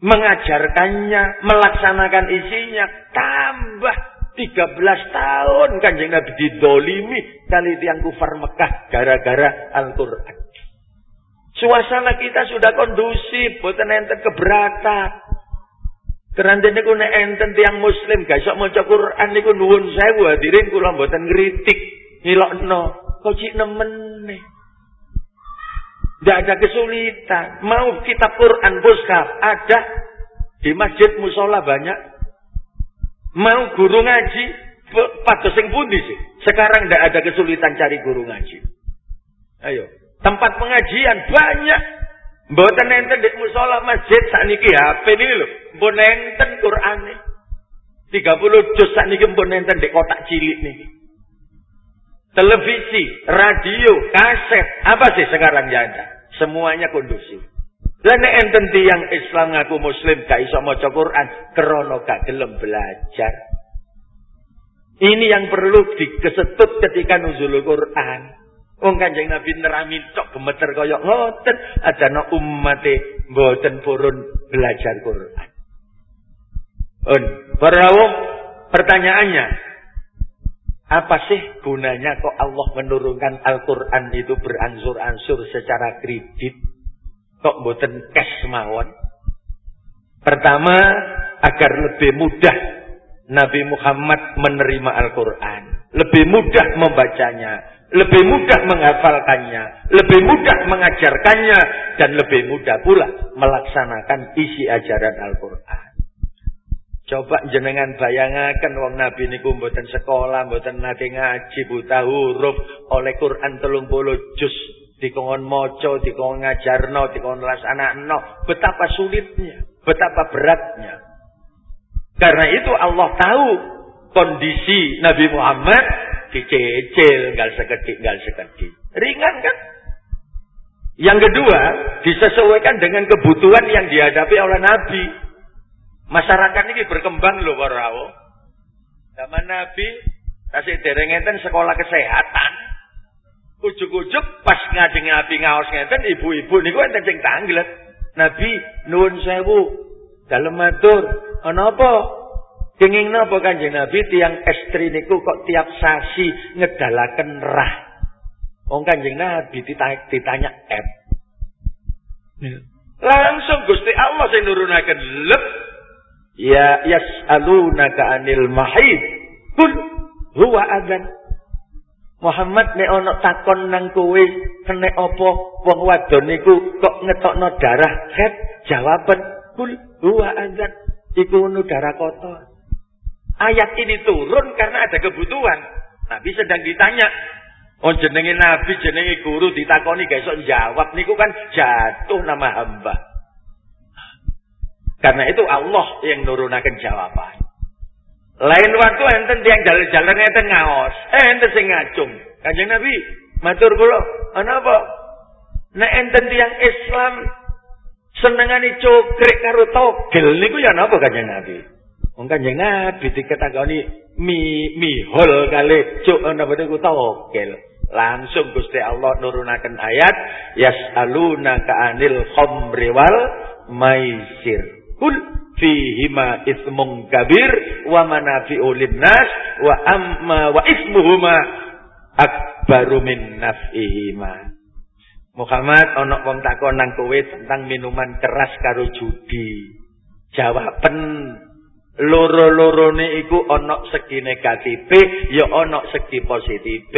Mengajarkannya, melaksanakan isinya. Tambah 13 tahun kanjeng Nabi didolimi kali tiang kufar Mekah gara-gara Al-Quran. Suasana kita sudah kondusif, boten enten keberatan. Keranten niku nek enten tiang muslim gak iso maca Quran niku nuwun sewu hadirin kula mboten ngritik, ngilokno. Kok cik nemen nih. Tidak ada kesulitan. Mau kitab Quran mushaf ada di masjid musola banyak. Mau guru ngaji pada sing pundi sih. Sekarang tidak ada kesulitan cari guru ngaji. Ayo, Tempat pengajian banyak. Mboten enten di musola masjid sakniki HP ini lho. Mbon enten Qur'ane. 30 juz sakniki mbon enten di kotak cilik niki. Televisi, radio, kaset, apa sih sekarang ya ada? Semuanya kondusif. Lah nek enten tiyang Islam ngaku muslim gak iso maca Quran, krana gak gelem belajar. Ini yang perlu dikesetut ketika nuzul Quran. Wong Kanjeng Nabi nerami tok gemeter kaya ngoten, adana ummate mboten purun belajar Quran. Un, para pertanyaannya, apa sih gunanya kok Allah menurunkan Al-Quran itu beransur-ansur secara kredit? Kok mboten cash mawon? Pertama, agar lebih mudah Nabi Muhammad menerima Al-Quran. Lebih mudah membacanya lebih mudah menghafalkannya, lebih mudah mengajarkannya, dan lebih mudah pula melaksanakan isi ajaran Al-Quran. Coba jenengan bayangaken wong Nabi niku mboten sekolah, mboten nate ngaji, buta huruf, oleh Quran telung puluh juz dikongkon moco, dikongkon ngajarno, dikongkon lasanakno. Betapa sulitnya, betapa beratnya. Karena itu Allah tahu kondisi Nabi Muhammad dicecil, gal sekedik, gal sekedik. Ringan kan? Yang kedua, disesuaikan dengan kebutuhan yang dihadapi oleh Nabi. Masyarakat ini berkembang loh para Zaman Nabi, kasih derengeten sekolah kesehatan. Ujuk-ujuk pas ngajeng Nabi ngaos ngeten ibu-ibu niku enten sing tanglet. Nabi nuwun sewu dalem matur ana apa? Kenging napa Kanjeng Nabi tiang estri niku kok tiap sasi ngedalaken rah. Wong Kanjeng Nabi ditanya, ditanya M. Ya. Langsung Gusti Allah sing nurunaken lep ya yas'alunaka anil mahid. Kul huwa adzan. Muhammad nek ana takon nang kowe kene apa wong wadon niku kok ngetokno darah het jawaban kul huwa azan iku nu darah kotor ayat ini turun karena ada kebutuhan Nabi sedang ditanya Oh jenenge Nabi jenenge guru ditakoni iso jawab niku kan jatuh nama hamba karena itu Allah yang nurunaken jawaban lain waktu enten tiang jalan-jalan enten ngaos. Eh enten sing ngacung. Kanjeng Nabi, matur kula, ana apa? Nek enten tiang Islam senengane cokrek karo togel niku ya napa Kanjeng Nabi? Wong Kanjeng Nabi diketakoni mi mi hol kali cuk napa niku togel. Langsung Gusti Allah nurunaken ayat yas'aluna ka'anil khamri wal maisir. Kul fihima ismun kabir wa manafi'u linnas wa amma wa ismuhuma akbaru min naf'ihima. Muhammad ana wong takon nang kowe tentang minuman keras karo judi. Jawaben loro-lorone iku ana segi negatif, ya ana segi positif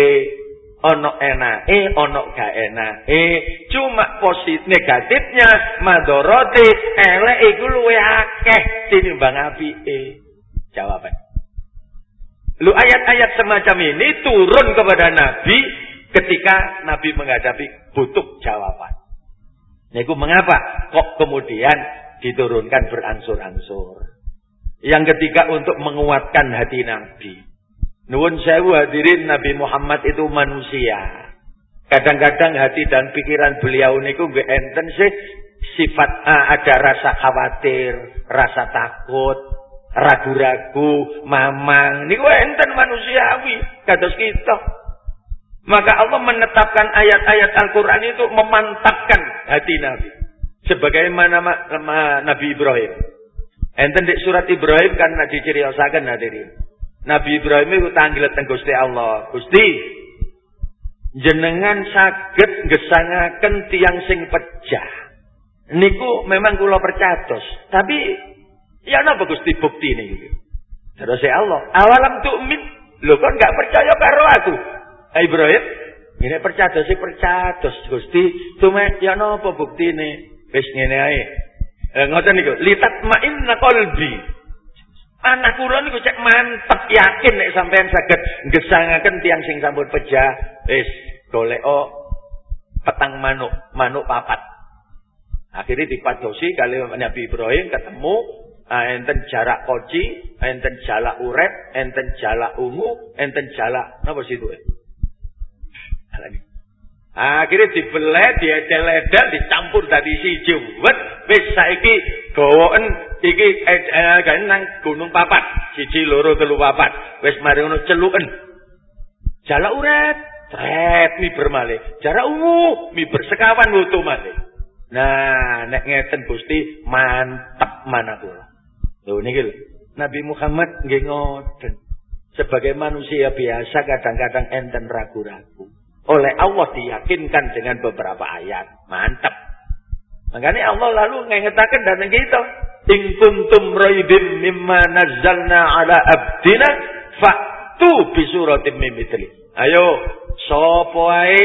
ono enake, ono gak enake. Cuma positif negatifnya madorote elek iku luwe akeh tinimbang apike. Jawaban. Lu ayat-ayat semacam ini turun kepada Nabi ketika Nabi menghadapi butuh jawaban. Niku mengapa kok kemudian diturunkan berangsur-angsur. Yang ketiga untuk menguatkan hati Nabi. Nuwun sewu hadirin Nabi Muhammad itu manusia. Kadang-kadang hati dan pikiran beliau niku nggak enten sih sifat ah, ada rasa khawatir, rasa takut, ragu-ragu, mamang. Niku enten manusiawi kados kita. Maka Allah menetapkan ayat-ayat Al-Quran itu memantapkan hati Nabi. Sebagaimana Nabi Ibrahim. Enten di surat Ibrahim kan diceritakan hadirin. Nabi Ibrahim itu tanggil teng Gusti Allah. Gusti, jenengan saged gesangaken tiang sing pecah. Niku memang kula percatos, tapi ya napa Gusti bukti ini. Terus ya Allah, awalam tu'min. Lho kon gak percaya karo aku. Eh, Ibrahim, ini percados sih percados Gusti. Cuma ya napa ini? Wis ngene ae. Eh, ngoten niku, litat ma'inna qalbi. Anak kula niku cek mantep yakin nek sampean saged gesangaken tiang sing sampun pejah wis goleko petang manuk, manuk papat. Akhirnya dipadosi kali Nabi Ibrahim ketemu ah, enten jarak koci, enten jala uret, enten jala ungu, enten jala napa situ? Alani. Akhirnya dibelah, diedel-edel, dicampur tadi si wet, wis saiki gawaen iki eh, eh nang gunung papat, siji loro telu papat. Wis mari ngono celuken. Jala uret, tret miber malih. Jarak ungu, miber sekawan wutu malih. Nah, nek ngeten Gusti mantep mana kula. Lho niki. Nabi Muhammad nggih ngoten. Sebagai manusia biasa kadang-kadang enten ragu-ragu oleh Allah diyakinkan dengan beberapa ayat. Mantap. Makanya Allah lalu ngengetakan dan kita. In kuntum raibim mimma nazzalna ala abdina fa'tu bisuratim mimitri. Ayo, sopo ae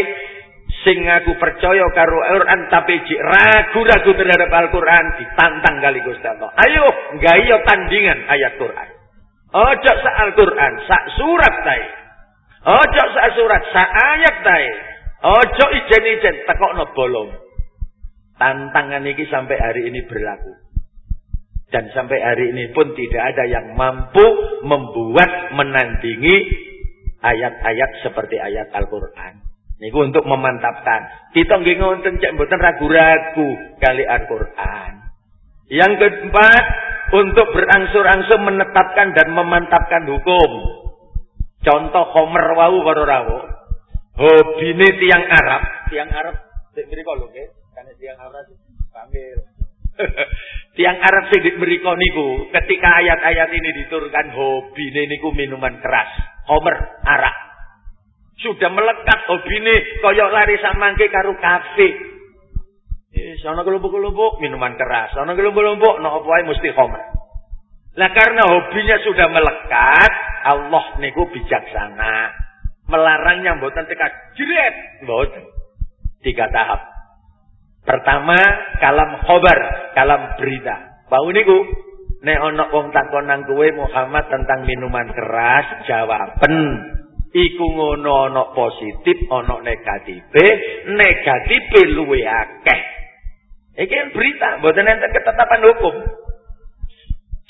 sing aku percaya karo Al-Qur'an tapi ragu-ragu terhadap Al-Qur'an ditantang kali Gusti Allah. Ayo, gayo tandingan ayat Qur'an. Ojo sa Al-Qur'an, sak surat tae. Ojo sak surat, sak ayat tae. Ojo ijen-ijen tekokno bolong. Tantangan ini sampai hari ini berlaku. Dan sampai hari ini pun tidak ada yang mampu membuat menandingi ayat-ayat seperti ayat Al-Quran. Ini untuk memantapkan. Kita nggih ngoten cek mboten ragu-ragu kali Al-Qur'an. Yang keempat, untuk berangsur-angsur menetapkan dan memantapkan hukum. Contoh Homer wau para rawuh. Hobine tiang Arab, tiang Arab sik mriku lho nggih, kan tiang Arab panggil. tiang Arab sing niku ketika ayat-ayat ini diturunkan hobine niku minuman keras. Homer arak. Sudah melekat hobine kaya lari samangke karo kafe. Eh, sana kelompok-kelompok minuman keras, sana kelompok-kelompok no mesti homer. Lah karena hobinya sudah melekat, Allah niku bijaksana. Melarangnya mboten tekan jret, mboten. Tiga tahap. Pertama, kalam khobar, kalam berita. Bau niku nek ana wong takon nang kowe Muhammad tentang minuman keras, jawaben iku ngono ana positif, ana negatif. Negatif luwe akeh. Iki kan berita, mboten enten ketetapan hukum.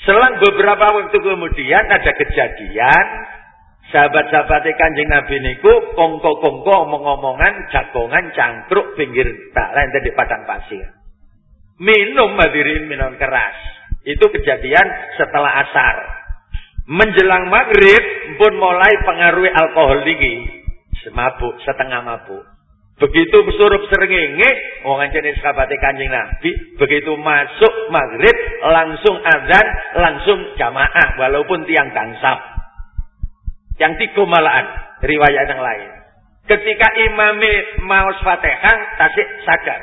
Selang beberapa waktu kemudian ada kejadian sahabat-sahabat kanjeng Nabi niku kongko-kongko omong-omongan jagongan cangkruk pinggir tak lain di padang pasir. Minum hadirin minum keras. Itu kejadian setelah asar. Menjelang maghrib pun mulai pengaruhi alkohol tinggi. Mabuk, setengah mabuk. Begitu surup serengenge, wong jenis sahabat Kanjeng Nabi, begitu masuk maghrib langsung azan, langsung jamaah walaupun tiang gansap. Yang tiga malahan riwayat yang lain. Ketika imami mau Fatihah, tasik sadar.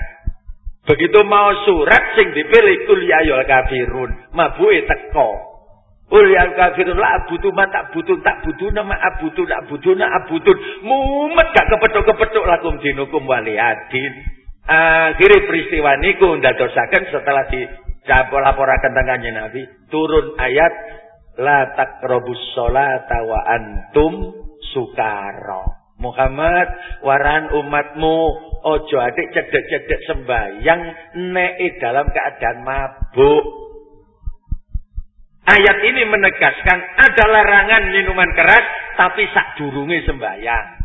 Begitu mau surat sing dipilih kuliah ya kafirun, mabuke teko. Ul yang kafirun la abudu man tak butuh tak butuh nama abudu tak butuh na abudun. Mumet gak kepetuk-kepetuk lakum dinukum waliyadin. Akhirnya peristiwa niku ndadosaken setelah di laporaken tengahnya Nabi turun ayat la takrobus sholata wa antum sukaro. Muhammad waran umatmu ojo adik cedek-cedek sembahyang nek dalam keadaan mabuk. Ayat ini menegaskan ada larangan minuman keras tapi sak durunge sembahyang.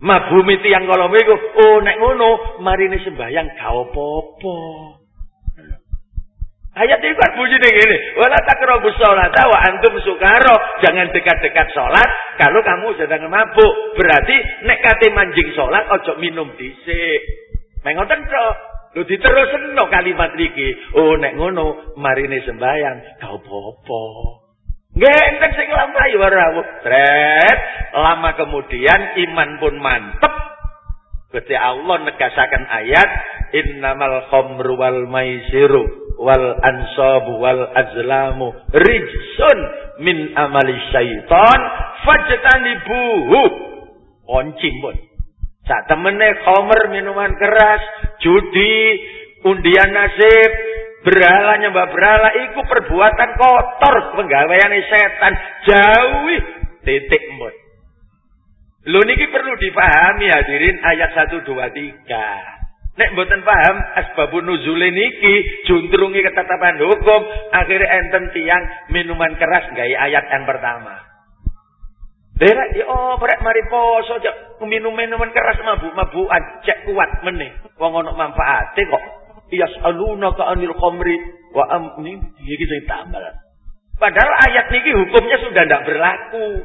Mabumi kalau iku, oh nek ngono, mari ini sembahyang gak apa-apa. Ayat ini kan bunyi ini. Wala takrabus sholat wa antum sukaro. Jangan dekat-dekat sholat kalau kamu sedang mabuk. Berarti nek kate manjing sholat ojo minum dhisik. Mengoten kok. Lu diterusno kalimat iki. Oh nek ngono marine sembayang kau popo. Nggih enten sing lampahi ora Tret, lama kemudian iman pun mantep. Gusti Allah negasaken ayat innamal khamru wal maisiru wal ansabu wal azlamu rijsun min amali syaitan fajtanibuhu. Kunci pun. Sak temene khomer minuman keras, judi, undian nasib, berhala nyembah berhala iku perbuatan kotor penggawaian setan. Jauhi titik mbut. Lho niki perlu dipahami hadirin ayat 1 2 3. Nek mboten paham asbabun nuzul niki juntrungi ketetapan hukum akhirnya enten tiang minuman keras gaya ayat yang pertama. Berak ya oh berak mari poso cek minum minuman keras mabuk-mabukan cek kuat meneh. Wong ana manfaate kok. Yasaluna ka anil khamri wa am ini iki sing tambal. Padahal ayat niki hukumnya sudah tidak berlaku.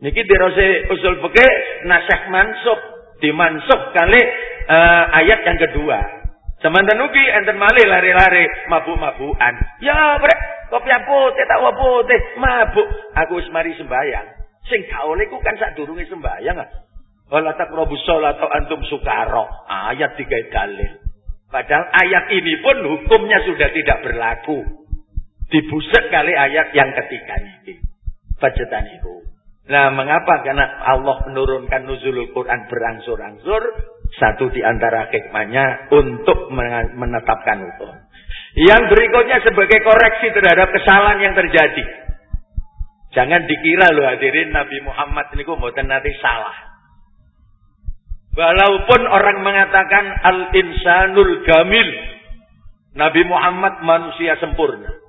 Niki dirose usul fikih nasah mansuk dimansuk kali uh, ayat yang kedua. Semantan ugi enten malih lari-lari mabuk-mabukan. Ya brek kopi putih tak putih mabuk. Aku wis mari sembayang. Sing gak oleh ku kan sadurunge sembahyang. Ah. Wala taqrabu atau antum sukaro. Ayat tiga dalil. Padahal ayat ini pun hukumnya sudah tidak berlaku. Dibuset kali ayat yang ketiga ini. Bacetan itu. Nah, mengapa? Karena Allah menurunkan nuzulul Quran berangsur-angsur. Satu di antara hikmahnya untuk menetapkan hukum. Yang berikutnya sebagai koreksi terhadap kesalahan yang terjadi. Jangan dikira loh hadirin Nabi Muhammad ini kok nanti salah. Walaupun orang mengatakan al-insanul gamil. Nabi Muhammad manusia sempurna.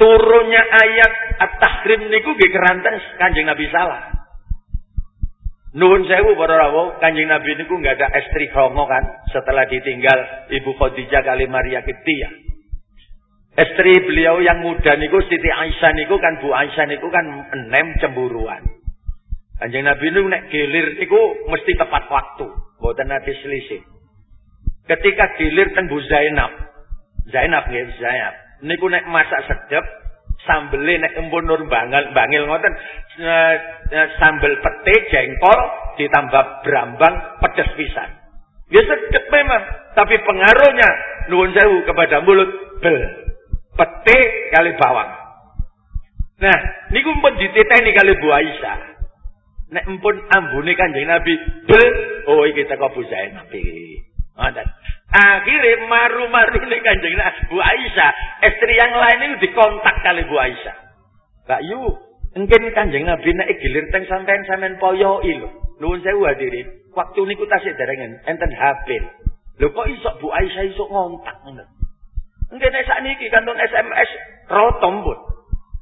Turunnya ayat At-Tahrim niku nggih keranten Kanjeng Nabi salah. Nuhun sewu para rawuh, Kanjeng Nabi niku nggak ada istri kromo kan setelah ditinggal Ibu Khadijah kali Maria Kiptia. Istri beliau yang muda niku Siti Aisyah niku kan Bu Aisyah niku kan enem cemburuan. Kanjeng Nabi niku nek gilir niku mesti tepat waktu, mboten ate selisih. Ketika gilir teng Bu Zainab. Zainab nggih, Zainab niku nek masak sedep sambele nek empun nur bangil bangil ngoten sambel pete jengkol ditambah brambang pedes pisan. Ya sedep memang, tapi pengaruhnya nuwun sewu kepada mulut bel. Pete kali bawang. Nah, niku pun dititeni kali Bu Aisyah. Nek empun ambune Kanjeng Nabi bel, oh iki teko Bu Zainab iki. Akhirnya maru-maru nih kanjeng Bu Aisyah. Istri yang lain itu dikontak kali Bu Aisyah. Mbak Yu, mungkin kanjeng Nabi nek gilir teng sampean sampean poyo ilo. Nuwun sewu hadirin. Waktu niku tasih derengan enten HP. Lho kok iso Bu Aisyah iso ngontak ngono. Mungkin nek sakniki kantun SMS rotom pun.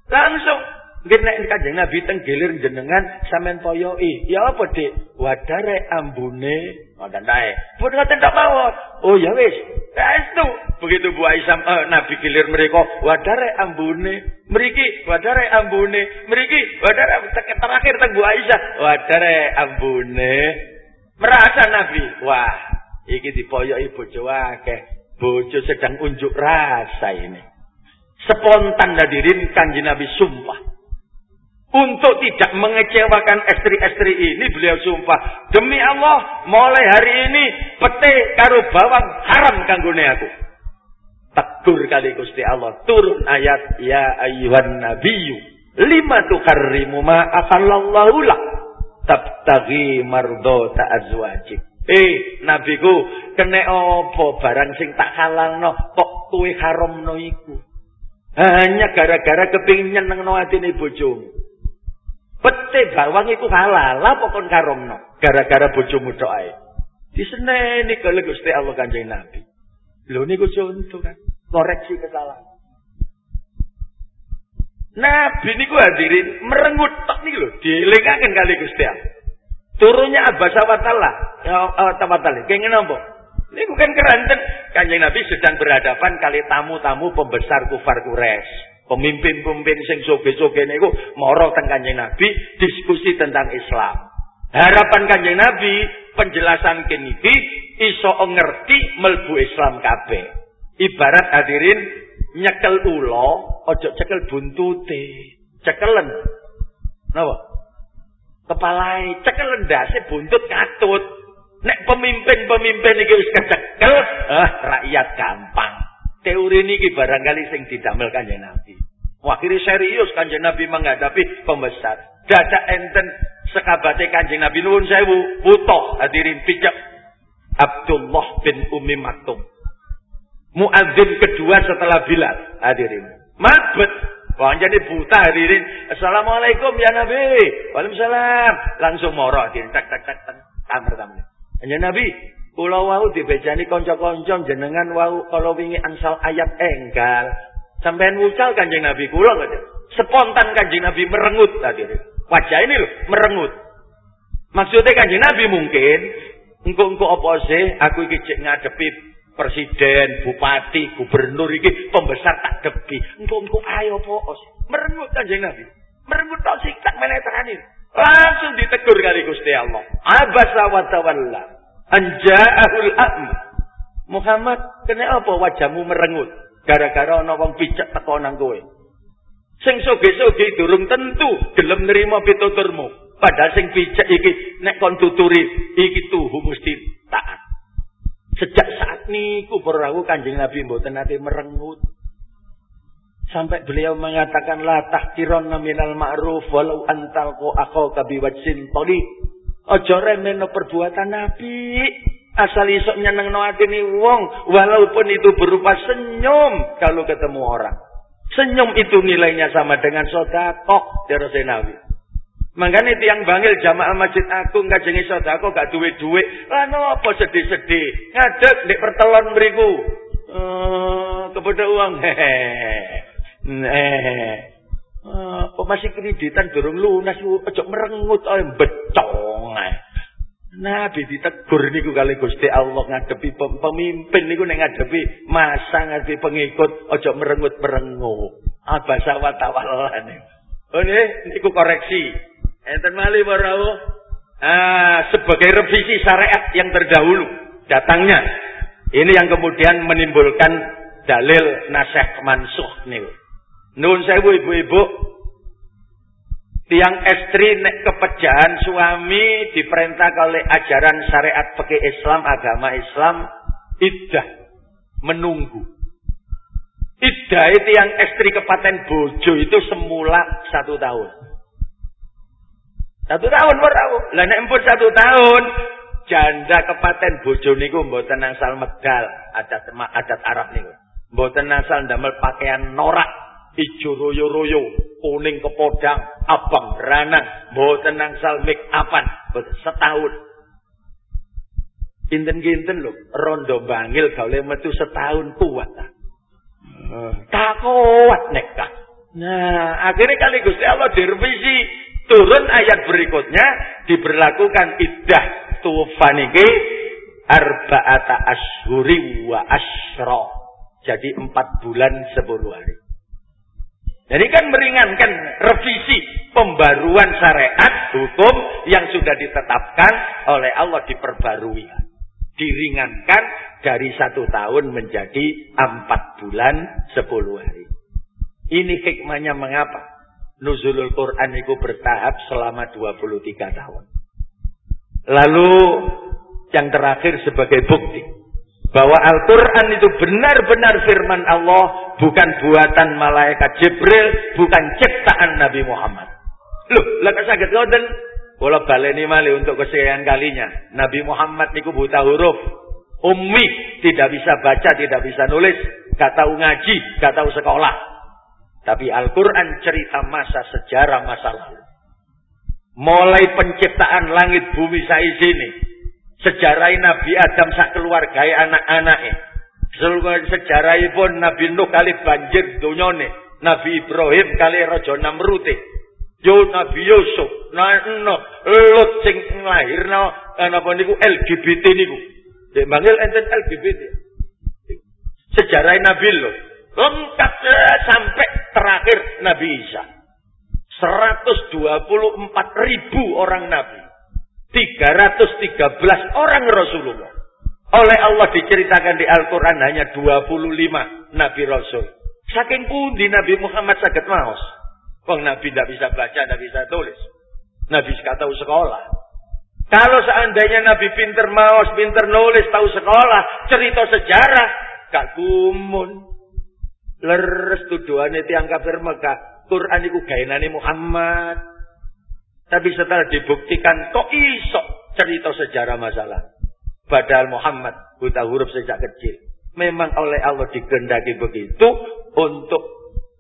Langsung Mungkin nek kanjeng Nabi teng gilir jenengan sampean poyoki. Ya apa, Dik? Wadare ambune ngoten dae. Pun ngoten tak mawon. Oh ya wis. Saestu. Begitu Bu Aisyah eh, Nabi gilir mereka wadare ambune. Mriki wadare ambune. Mriki wadare terakhir teng Bu Aisyah wadare ambune. Merasa Nabi, wah, iki dipoyoki bojo akeh. Bojo sedang unjuk rasa ini. Spontan hadirin kanjeng Nabi sumpah. Untuk tidak mengecewakan istri-istri ini beliau sumpah. Demi Allah mulai hari ini pete karo bawang haram kanggone aku. Tegur kali Gusti Allah. Turun ayat ya ayyuhan nabiyyu lima tukarrimu ma ahallallahu lak tabtaghi mardota azwajik. Eh, nabiku, kene apa barang sing tak halalno kok kowe haramno iku? Hanya gara-gara kepingin nyenengno atine bojomu. Pete bawang iku halal, apa kon karomno? Gara-gara bojomu tok ae. Diseneni kalau Gusti Allah Kanjeng Nabi. Lho niku contoh kan, koreksi kesalahan. Nabi niku hadirin merengut tok niku lho, dielingaken kali Gusti Allah. Turunnya Abbas Awatalla, ya Awatalla, kengen apa? Niku kan keranten Kanjeng Nabi sedang berhadapan kali tamu-tamu pembesar kufar Quraisy. Pemimpin-pemimpin sing soge-soge niku moro teng Kanjeng Nabi diskusi tentang Islam. Harapan Kanjeng Nabi penjelasan keniki iso ngerti melbu Islam kabeh. Ibarat hadirin nyekel ulo, ojo cekel buntute. Cekelen. Napa? Kepalai cekelen ndase buntut katut. Nek pemimpin-pemimpin iki wis kecekel, ah rakyat gampang. Teori ini barangkali sing didamel kanjeng Nabi. Akhirnya serius kanjeng Nabi menghadapi pembesar. Dadak enten sekabate kanjeng Nabi nuwun sewu butuh hadirin pijak Abdullah bin Umi Maktum. Muadzin kedua setelah Bilal hadirin. Mabet jadi buta hadirin. Assalamualaikum ya Nabi. Waalaikumsalam. Langsung moro hadirin. Tak tak tak tak. Kamar kamar. Kanjeng Nabi, Pulau wau dibejani konco-konco jenengan wau kalau wingi angsal ayat enggal. Sampean wucal kanjeng Nabi kula aja. Spontan kanjeng Nabi merengut tadi. Wajah ini loh merengut. Maksudnya kanjeng Nabi mungkin engko-engko apa sih aku iki cek ngadepi presiden, bupati, gubernur iki pembesar tak depi. Engko-engko ayo apa sih? Merengut kanjeng Nabi. Merengut tok sik tak menetani. Langsung ditegur kali Gusti Allah. Abasa wa tawalla. Anja'ahul a'ma. Muhammad, kena apa wajahmu merengut? Gara-gara ana wong picek teko nang kowe. Sing soge-soge durung tentu gelem nerima pituturmu. Padahal sing picek iki nek kon tuturi iki tuhu mesti taat. Sejak saat niku para Kanjeng Nabi mboten nate merengut. Sampai beliau mengatakan la tahkiran minal ma'ruf walau antal ko akhaka biwajhin tadi. Ojo remeno perbuatan Nabi. Asal isok nyenengno atine wong, walaupun itu berupa senyum kalau ketemu orang. Senyum itu nilainya sama dengan sodako dari Nabi. Makanya yang bangil jamaah masjid agung kajengi sodako gak duit-duit. Lah apa sedih-sedih. Ngadek di pertelon beriku. Uh, kepada uang. Eh. Apa masih kreditan durung lunas ojo merengut oh becong. Nabi ditegur niku kali Gusti Allah ngadepi pemimpin niku nek ngadepi masa ngadepi pengikut ojo merengut-merengut. Abasa wa tawallane. Oh niku koreksi. Enten malih para ah, sebagai revisi syariat yang terdahulu datangnya. Ini yang kemudian menimbulkan dalil nasih mansuh niku. Nun sewu ibu-ibu Tiang istri nek kepejahan suami diperintah oleh ajaran syariat pakai Islam, agama Islam, iddah menunggu. Iddah itu yang istri kepaten bojo itu semula satu tahun. Satu tahun berapa? Lah nek satu tahun, janda kepaten bojo niku mboten asal medal, adat adat Arab niku. Mboten asal ndamel pakaian norak, ijo royo-royo, kuning kepodang, abang ranang, mboten nangsal make upan, setahun. Kinten-kinten lho, rondo bangil gawe metu setahun kuat ta. Hmm. Tak kuat nekat. Nah, akhirnya kali Gusti Allah direvisi turun ayat berikutnya diberlakukan iddah tufaniki arba'ata ashuri wa ashra. Jadi empat bulan sepuluh hari. Jadi kan meringankan revisi pembaruan syariat hukum yang sudah ditetapkan oleh Allah diperbarui. Diringankan dari satu tahun menjadi empat bulan sepuluh hari. Ini hikmahnya mengapa? Nuzulul Quran itu bertahap selama 23 tahun. Lalu yang terakhir sebagai bukti bahwa Al-Quran itu benar-benar firman Allah, bukan buatan malaikat Jibril, bukan ciptaan Nabi Muhammad. Loh, lah sakit ngoten. Kalau baleni mali untuk kesekian kalinya, Nabi Muhammad niku buta huruf, ummi, tidak bisa baca, tidak bisa nulis, gak tahu ngaji, gak tahu sekolah. Tapi Al-Quran cerita masa sejarah masa lalu. Mulai penciptaan langit bumi saya sini, Sejarah Nabi Adam sak keluarga anak-anake. Sejarah pun Nabi Nuh kali banjir dunyone. Nabi Ibrahim kali Raja Namrute. Yo Nabi Yusuf, nah no, Lut sing lahirno napa niku LGBT niku. Dek manggil enten LGBT. Sejarah Nabi lo lengkap sampai terakhir Nabi Isa. 124 ribu orang Nabi. 313 orang Rasulullah. Oleh Allah diceritakan di Al-Quran hanya 25 Nabi Rasul. Saking pundi Nabi Muhammad sakit maus. Kong Nabi tidak bisa baca, tidak bisa tulis. Nabi tidak tahu sekolah. Kalau seandainya Nabi pinter maus, pinter nulis, tahu sekolah, cerita sejarah, gak kumun. Leres tuduhannya tiang kafir Mekah. Quran itu gainani Muhammad. Tapi setelah dibuktikan kok iso cerita sejarah masalah. Padahal Muhammad buta huruf sejak kecil. Memang oleh Allah digendaki begitu untuk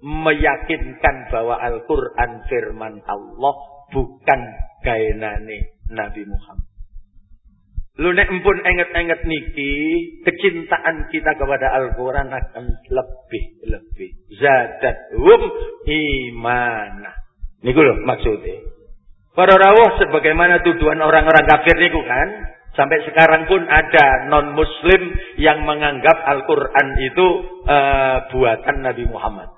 meyakinkan bahwa Al-Quran firman Allah bukan gainane Nabi Muhammad. Lu nek empun enget-enget niki, kecintaan kita kepada Al-Quran akan lebih-lebih. Zadat hum imana. Niku loh maksudnya. Para rawuh sebagaimana tuduhan orang-orang kafir niku kan. Sampai sekarang pun ada non-muslim yang menganggap Al-Quran itu uh, buatan Nabi Muhammad.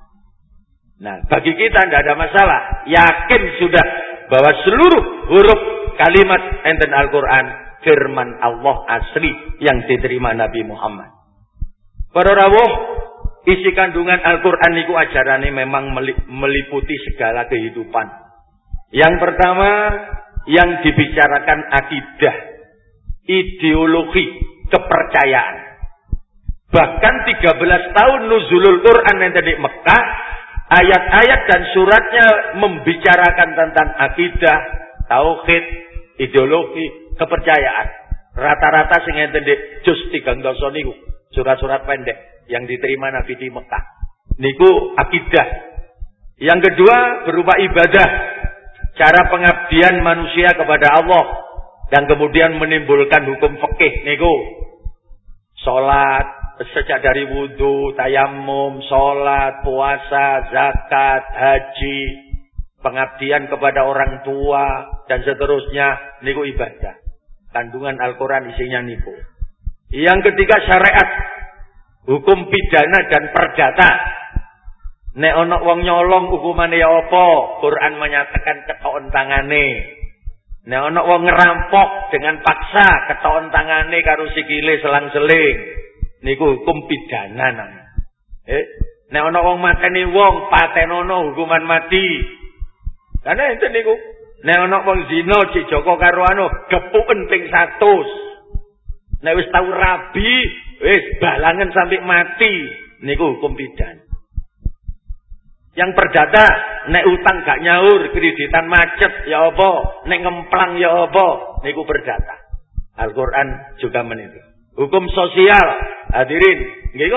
Nah, bagi kita tidak ada masalah. Yakin sudah bahwa seluruh huruf kalimat enten Al-Quran firman Allah asli yang diterima Nabi Muhammad. Para rawuh, isi kandungan Al-Quran itu ajarannya memang meliputi segala kehidupan. Yang pertama yang dibicarakan akidah, ideologi, kepercayaan. Bahkan 13 tahun nuzulul Quran yang tadi Mekah, ayat-ayat dan suratnya membicarakan tentang akidah, tauhid, ideologi, kepercayaan. Rata-rata sing enten juz 3 niku, surat-surat pendek yang diterima Nabi di Mekah. Niku akidah. Yang kedua berupa ibadah, cara pengabdian manusia kepada Allah dan kemudian menimbulkan hukum fikih niku salat sejak dari wudhu, tayamum, sholat, puasa, zakat, haji, pengabdian kepada orang tua, dan seterusnya, niku ibadah. Kandungan Al-Quran isinya niku. Yang ketiga syariat, hukum pidana dan perdata. Nek ono wong nyolong hukumannya ya apa? Quran menyatakan ketok tangane. Nek ono wong ngerampok dengan paksa ketok tangane karo sikile selang-seling. Niku hukum pidana nang. Eh, nek ana wong mateni wong patenono hukuman mati. Karena itu niku. Nek ana wong zina cik Joko karo anu gepuken ping 100. Nek wis tau rabi, wis balangan sampai mati. Niku hukum pidana. Yang perdata, nek utang gak nyaur, kreditan macet, ya apa? Nek ngemplang, ya apa? Niku perdata. Al-Quran juga menipu. Hukum sosial. Hadirin. Nggih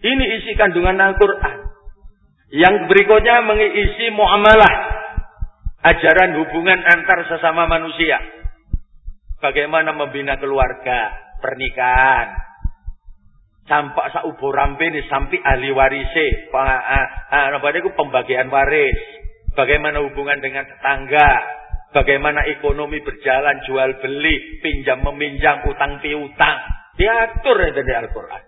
Ini isi kandungan Al-Quran. Yang berikutnya mengisi muamalah. Ajaran hubungan antar sesama manusia. Bagaimana membina keluarga. Pernikahan. Sampai saubo rampene sampai ahli warise. Apa itu pembagian waris. Bagaimana hubungan dengan tetangga Bagaimana ekonomi berjalan, jual beli, pinjam meminjam, utang piutang. Diatur dari Al-Quran.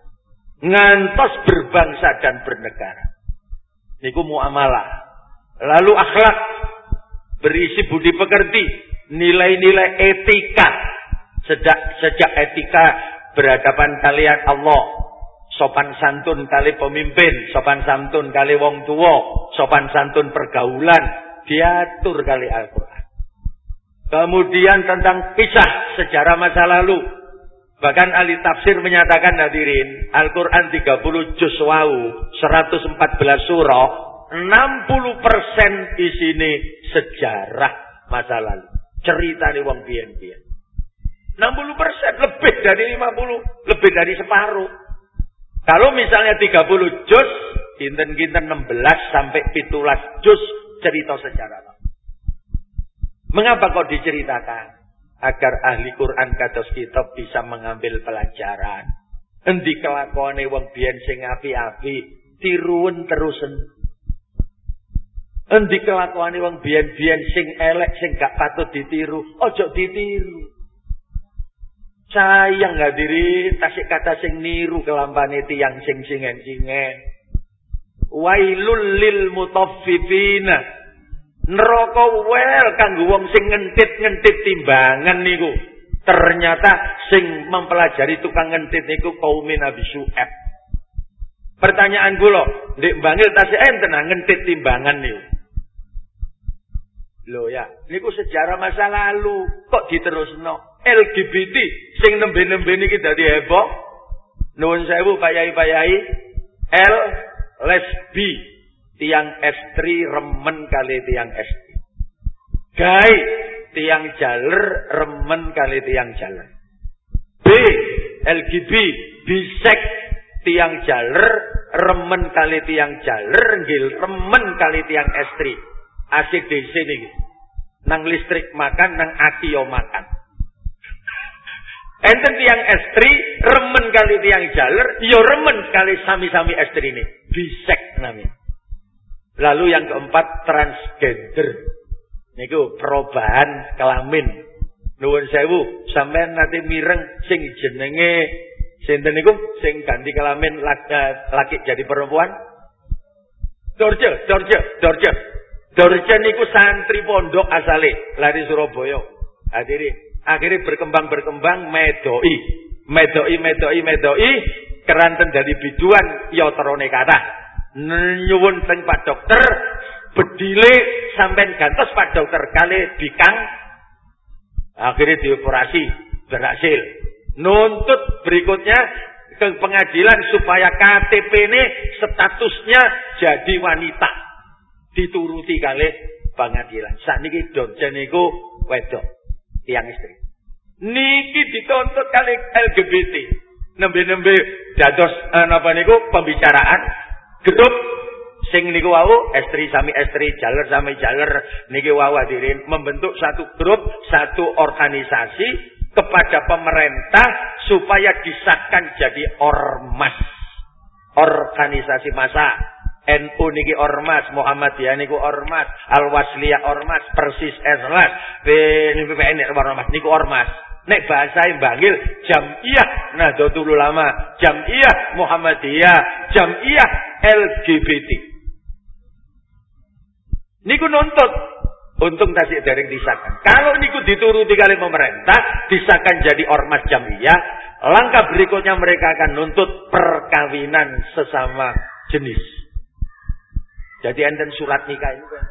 Ngantos berbangsa dan bernegara. Niku muamalah. Lalu akhlak. Berisi budi pekerti. Nilai-nilai etika. Sejak, sejak etika berhadapan kalian Allah. Sopan santun kali pemimpin. Sopan santun kali wong tua. Sopan santun pergaulan. Diatur kali Al-Quran. Kemudian tentang kisah sejarah masa lalu. Bahkan ahli tafsir menyatakan hadirin, Al-Quran 30 juz wau, 114 surah, 60% sini sejarah masa lalu. Cerita di wong biyen-biyen. 60% lebih dari 50, lebih dari separuh. Kalau misalnya 30 juz, kinten-kinten 16 sampai 17 juz cerita sejarah. Mengapa kok diceritakan? Agar ahli Quran kados kitab bisa mengambil pelajaran. Endi kelakuane wong biyen sing api-api, tiruan terusen. Endi kelakuane wong biyen-biyen sing elek sing gak patut ditiru, ojo ditiru. Sayang hadirin, tasik kata sing niru kelampane tiyang sing singen-singen. Wailul lil mutaffifina Neraka wel kanggo wong sing ngentit-ngentit timbangan niku. Ternyata sing mempelajari tukang ngentit niku kaum Nabi Syuaib. Pertanyaan kula, ndek bangil tasih enten ngentit timbangan niku. Loh ya, niku sejarah masa lalu kok diterusno. LGBT sing nembe-nembe niki dadi heboh. Nuwun sewu Pak Yai-Pak Yai. L lesbi tiang estri remen kali tiang estri. Gai tiang jaler remen kali tiang jaler. B LGB bisek tiang jaler remen kali tiang jaler gil remen kali tiang estri. ACDC nih. Nang listrik makan, nang atio makan. Enten tiang estri, remen kali tiang jaler, yo remen kali sami-sami estri ini. Bisek namanya. Lalu yang keempat transgender. Niku perubahan kelamin. Nuwun sewu, sampean nanti mireng sing jenenge sinten niku sing ganti kelamin laki, laki jadi perempuan? Dorje, Dorje, Dorje. Dorje niku santri pondok asale lari Surabaya. Akhirnya, akhirnya berkembang berkembang medoi, medoi, medoi, medoi, keranten dari biduan ya terone kata nyuwun teng Pak Dokter bedile sampai gantos Pak Dokter kali bikang akhirnya dioperasi berhasil. Nuntut berikutnya ke pengadilan supaya KTP ini statusnya jadi wanita dituruti kali pengadilan saat ini dokter niku wedok tiang istri. Niki dituntut kali LGBT nembe-nembe dados eh, napa niku pembicaraan. Grup sing niku wau estri sami estri jaler sami jaler. Niki wau hadirin membentuk satu grup satu organisasi kepada pemerintah supaya disahkan jadi ormas. Organisasi masa. NU niki ormas, Muhammadiyah niku ormas, Al-Wasliyah ormas, Persis Eslas, BNPPN ormas niku ormas. Nek bahasa bangil Jamiyah Nahdlatul Ulama, Jamiyah Muhammadiyah, Jamiyah LGBT. Niku nuntut Untung tasik dereng disahkan. Kalau niku dituruti kali pemerintah, disahkan jadi ormas jamiah, langkah berikutnya mereka akan nuntut perkawinan sesama jenis. Jadi enten surat nikah itu kan.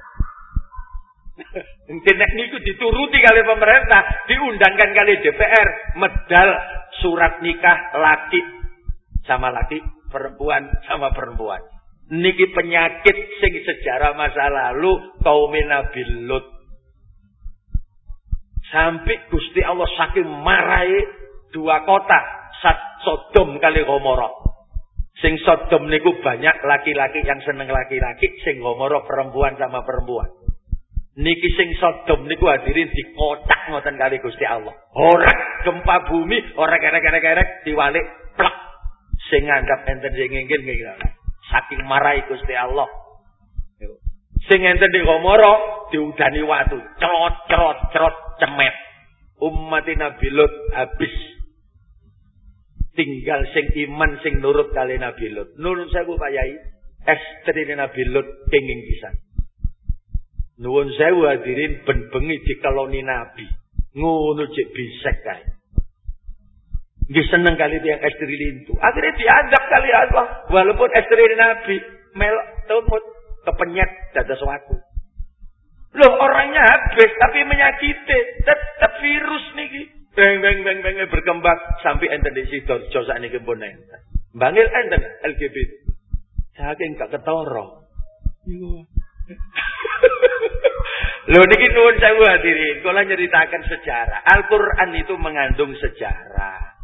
Mungkin niku dituruti kali pemerintah, diundangkan kali DPR, medal surat nikah laki sama laki, perempuan sama perempuan niki penyakit sing sejarah masa lalu kaum Nabi Lut. Sampai Gusti Allah saking marai dua kota, Sodom kali Gomorrah. Sing Sodom niku banyak laki-laki yang seneng laki-laki, sing Gomorrah perempuan sama perempuan. Niki sing Sodom niku hadirin dikocak ngoten kali Gusti Allah. Ora gempa bumi, ora kerek-kerek-kerek diwalik plak. Sing nganggap enten sing ngingin nggih Saking marai Gusti Allah. Sing enten di Gomoro diudani watu, cerot cerot cerot cemet. Umat Nabi Lut habis. Tinggal sing iman sing nurut kali Nabi Lut. Nurut saya Pak Yai, estri Nabi Lut kenging pisan. Nuwun sewu hadirin ben bengi dikeloni Nabi. Ngono cek bisek kae. Nggih seneng kali dia istri lintu. Akhirnya dianggap kali Allah. Walaupun istri Nabi melok tumut kepenyet dada suatu. Loh orangnya habis tapi menyakiti. Tetap virus nih. Beng beng beng beng berkembang sampai enten di situ josak nih pun enten. Bangil enten LGBT. Saking gak ketoro. Loh niki nuwun sewu hadirin, kula nyeritakan sejarah. Al-Qur'an itu mengandung sejarah.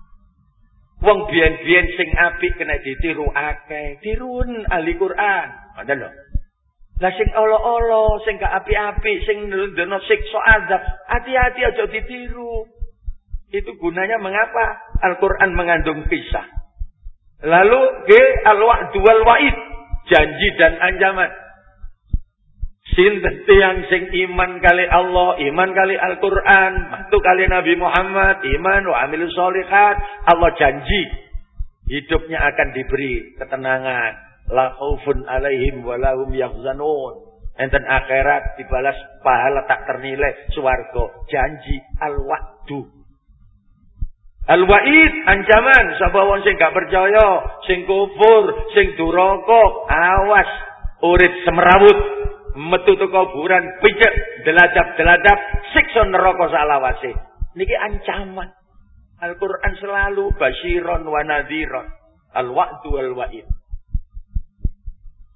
Wong biyen-biyen sing apik kena ditiru akeh, tirun ahli Quran. Ngoten lho. Lah sing olo-olo, sing gak api-api, sing ndono siksa azab, hati-hati aja ditiru. Itu gunanya mengapa Al-Qur'an mengandung kisah. Lalu ge al-wa'du wal wa'id, janji dan ancaman. Sinten tiang sing iman kali Allah, iman kali Al-Quran, mantu kali Nabi Muhammad, iman wa amil solihat, Allah janji hidupnya akan diberi ketenangan. La khaufun alaihim wa lahum yahzanun. Enten akhirat dibalas pahala tak ternilai swarga. Janji al-wa'du. Al-wa'id ancaman. Sapa wong sing gak percaya, sing kufur, sing duraka, awas. Urip semrawut metu teko kuburan pijak deladap-deladap siksa neraka salawase. Niki ancaman. Al-Qur'an selalu basyiron wa nadhiron al-wa'du wal wa'id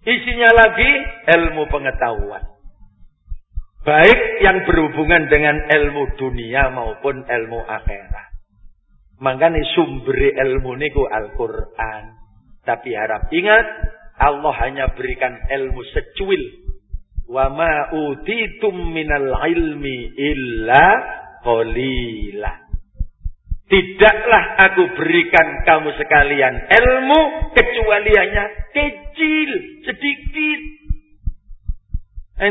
isinya lagi ilmu pengetahuan. Baik yang berhubungan dengan ilmu dunia maupun ilmu akhirat makanya sumber ilmu niku Al-Qur'an tapi harap ingat Allah hanya berikan ilmu secuil Wa ma utitum minal ilmi illa qalila. Tidaklah aku berikan kamu sekalian ilmu kecuali hanya kecil, sedikit.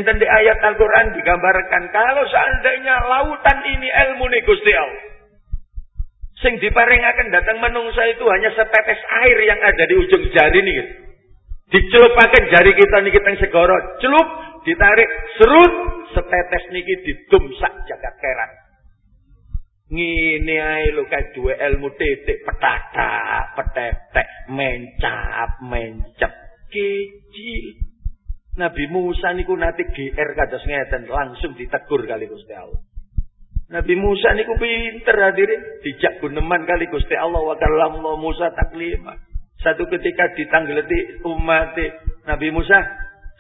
Enten di ayat Al-Quran digambarkan kalau seandainya lautan ini ilmu nih Gusti Allah. Sing diparingaken datang menungsa itu hanya setetes air yang ada di ujung jari nih. Dicelupakan jari kita nih kita yang segoro. Celup ditarik serut setetes niki didumsak jagat keran. Ngene ae lho kae duwe ilmu titik petata, petetek, mencap, mencap, kecil. Nabi Musa niku nate GR kados ngeten langsung ditegur kali Gusti Allah. Nabi Musa niku pinter hadirin, dijak guneman kali Gusti Allah. Wa kallamullah Musa taklima. Satu ketika ditanggleti umat Nabi Musa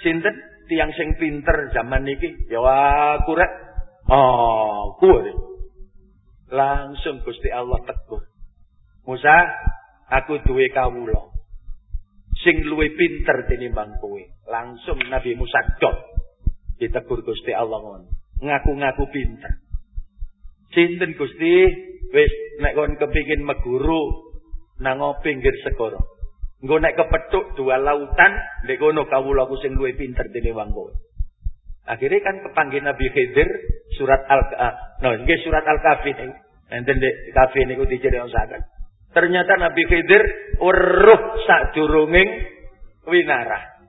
sinten? Tiang sing pinter zaman niki? Ya aku rek. Oh kuwe langsung Gusti Allah tegur Musa aku duwe kawula. Sing luwe pinter tinimbang kowe. Langsung Nabi Musa dot. Ditegur Gusti Allah ngaku-ngaku pinter sinten Gusti wis nek kon kepingin meguru nang pinggir segara. Engko nek kepethuk dua lautan, ndek kono kawula ku sing luwih pinter wong kowe. Akhirnya kan kepanggil Nabi Khidir surat Al uh, no, nggih surat Al Kahfi niku. Enten ndek Kahfi niku diceritakan. Ternyata Nabi Khidir weruh sadurunging winara.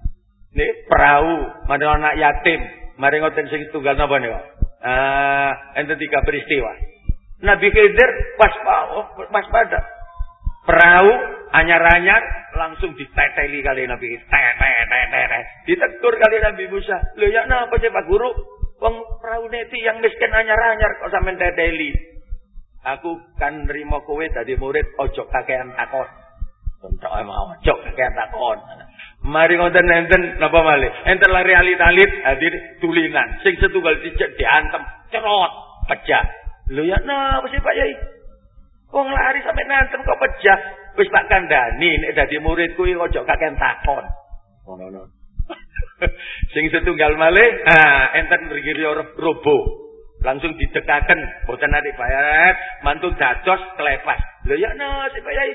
Nih perahu, mana anak yatim, mari ngoten sing tunggal napa niku? Ah, enten tiga peristiwa. Nabi Khidir pas pas pada. Perahu anyar-anyar langsung diteteli kali Nabi tetet ditegur kali Nabi Musa. Lo ya napa sih Pak Guru? Wong perahu neti yang miskin anyar-anyar kok sampean teteli. Aku kan nerima kowe dadi murid ojo kakean takon. Untuk emang ojo kakean takon Mari ngoten enten napa malih? Enten lari alit-alit hadir tulinan. Sing setunggal dicek diantem, cerot, pecah. Lho ya napa sih Pak Yai? Wong lari sampai nantem kok pecah. Wis tak kandhani nek dadi murid kuwi aja kakean takon. Ngono oh, no, Sing setunggal malih, ah enten mriki robo. Langsung didekaken, boten ati bayar, mantu dados kelepas. Lho ya no, si Pak Yai.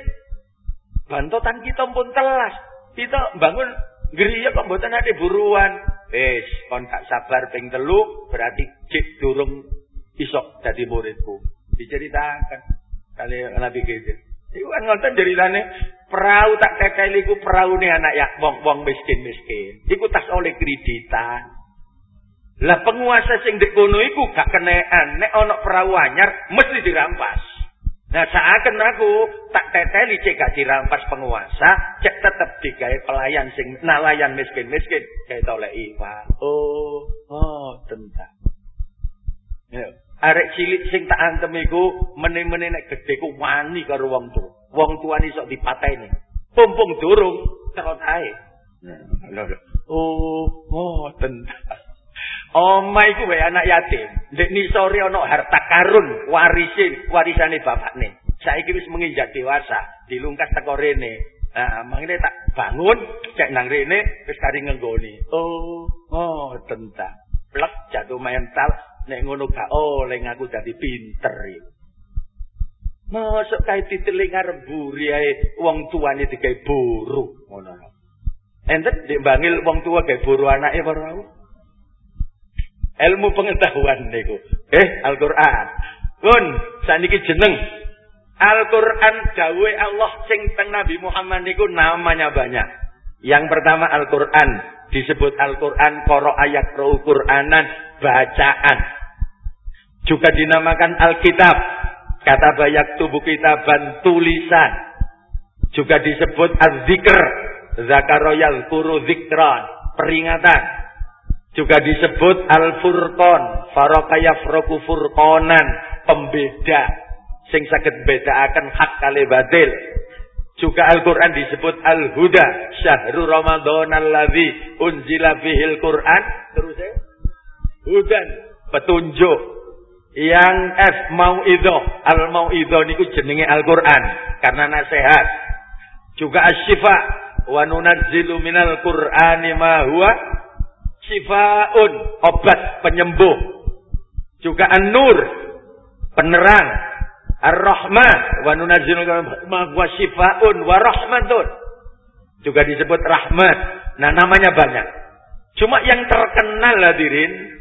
Bantotan kita pun telas. Kita bangun geriya kok ati buruan. Wis, kon tak sabar ping telu berarti cik durung isok dadi muridku. Diceritakan kali Nabi Khidir. Iku kan ngoten ceritane perahu tak tekeli ku nih anak ya wong-wong miskin-miskin. Iku tas oleh kreditan. Lah penguasa sing dek kono iku gak kenean nek ana perahu anyar mesti dirampas. Nah seakan aku tak teteli cek gak dirampas penguasa, cek tetep digawe pelayan sing nalayan miskin-miskin kayak tolek iwa. Oh, oh, tentang. Ya. Arek cilik sing tak antem iku meneh-meneh nek gedhe ku wani karo wong tuwa. Wong tuane sok dipateni. Pumpung durung terus ae. Oh, oh, tenang. Oma iku wae anak yatim. Ndek nisore ana harta karun warisin, warisane bapakne. Saiki wis menginjak dewasa, dilungkas teko rene. Nah, mangene tak bangun, cek nang rene wis kari ngenggoni. Oh, oh, tentang. Plek jatuh mental, Nek ngono gak oleh ngaku dadi pinter iki. Masuk kae diteling arep mburi ae wong tuane digawe buru ngono. Enten dik bangil wong tua buru anake ora Ilmu pengetahuan niku. Eh Al-Qur'an. Kun, saniki jeneng Al-Qur'an dawe Allah sing teng Nabi Muhammad niku namanya banyak. Yang pertama Al-Qur'an, disebut Al-Qur'an koro ayat Qur'anan bacaan. Juga dinamakan Alkitab. Kata banyak tubuh kitaban tulisan. Juga disebut Az-Zikr. Zakaroyal kuru zikran. Peringatan. Juga disebut Al-Furqan. Farokayafroku furqonan. Pembeda. Sing sakit beda akan hak kali batil. Juga Al-Quran disebut Al-Huda. Syahrul Ramadan alladhi unzila bihil Quran. Terus ya. Hudan. Petunjuk yang F mau itu al mau itu niku jenenge Al-Qur'an karena nasihat. Juga asyifa wa nunazzilu minal Qur'ani ma syifaun obat penyembuh. Juga An-Nur penerang. Ar-Rahmah wa nunazzilu ma huwa syifaun wa rahmatun. Juga disebut rahmat. Nah namanya banyak. Cuma yang terkenal hadirin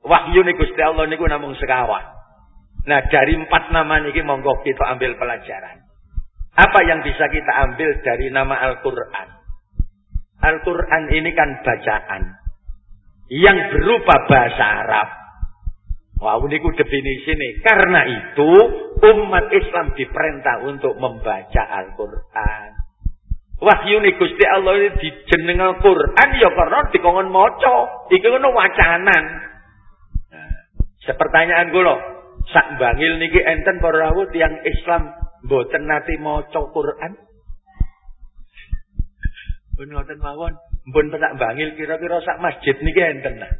Wahyu nih Gusti Allah niku namung sekawan. Nah, dari empat nama niki monggo kita ambil pelajaran. Apa yang bisa kita ambil dari nama Al-Qur'an? Al-Qur'an ini kan bacaan yang berupa bahasa Arab. Wah, niku definisi nih. Karena itu umat Islam diperintah untuk membaca Al-Qur'an. Wahyu nih Gusti Allah ini dijeneng Al-Qur'an ya karena dikongkon maca. Iki ngono wacanan. Sepertanyaan kula, sak bangil niki enten para tiyang Islam mboten nate maca Quran? Pun ngoten mawon, mbon petak bangil kira-kira sak masjid niki enten nah.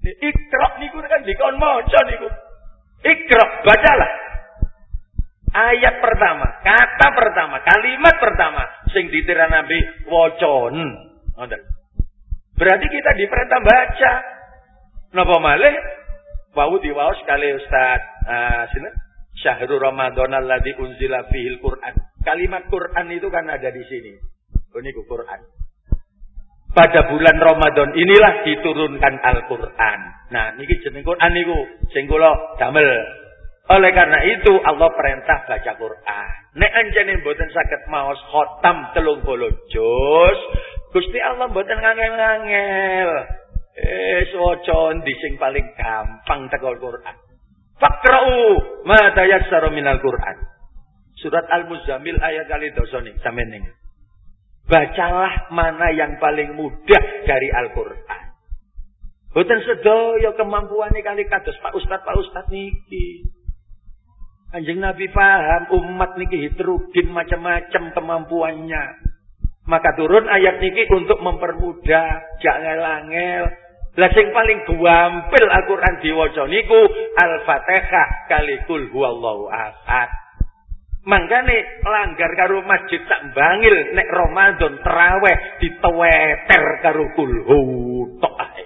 Ikra niku kan dikon maca niku. Ikra bacalah. Ayat pertama, kata pertama, kalimat pertama sing ditiran Nabi wacon. Ngoten. Berarti kita diperintah baca. Napa malih Wau diwaos kali Ustaz uh, sini Syahrul Ramadan alladzi unzila fihil Quran. Kalimat Quran itu kan ada di sini. Oh, ini Quran. Pada bulan Ramadan inilah diturunkan Al-Quran. Nah, niki jeneng Quran niku sing kula damel. Oleh karena itu Allah perintah baca Quran. Nek anjene mboten saged maos khotam 30 juz, Gusti Allah mboten ngangel-ngangel. Eh, waca ndi sing paling gampang teko Quran. Faqra'u ma tayassara minal Quran. Surat Al-Muzammil ayat kali dosa nih, sampeyan. Bacalah mana yang paling mudah dari Al-Quran. Boten kemampuan kali kados Pak Ustad Pak Ustad niki. Anjing Nabi paham umat niki heterogen macam-macam kemampuannya. Maka turun ayat niki untuk mempermudah, jangan langel. Lah sing paling gampil Al-Qur'an diwaca niku Al-Fatihah kali kul huwallahu ahad. Mangkane langgar karo masjid tak bangil nek Ramadan teraweh diteweter karo kulhu tok ae.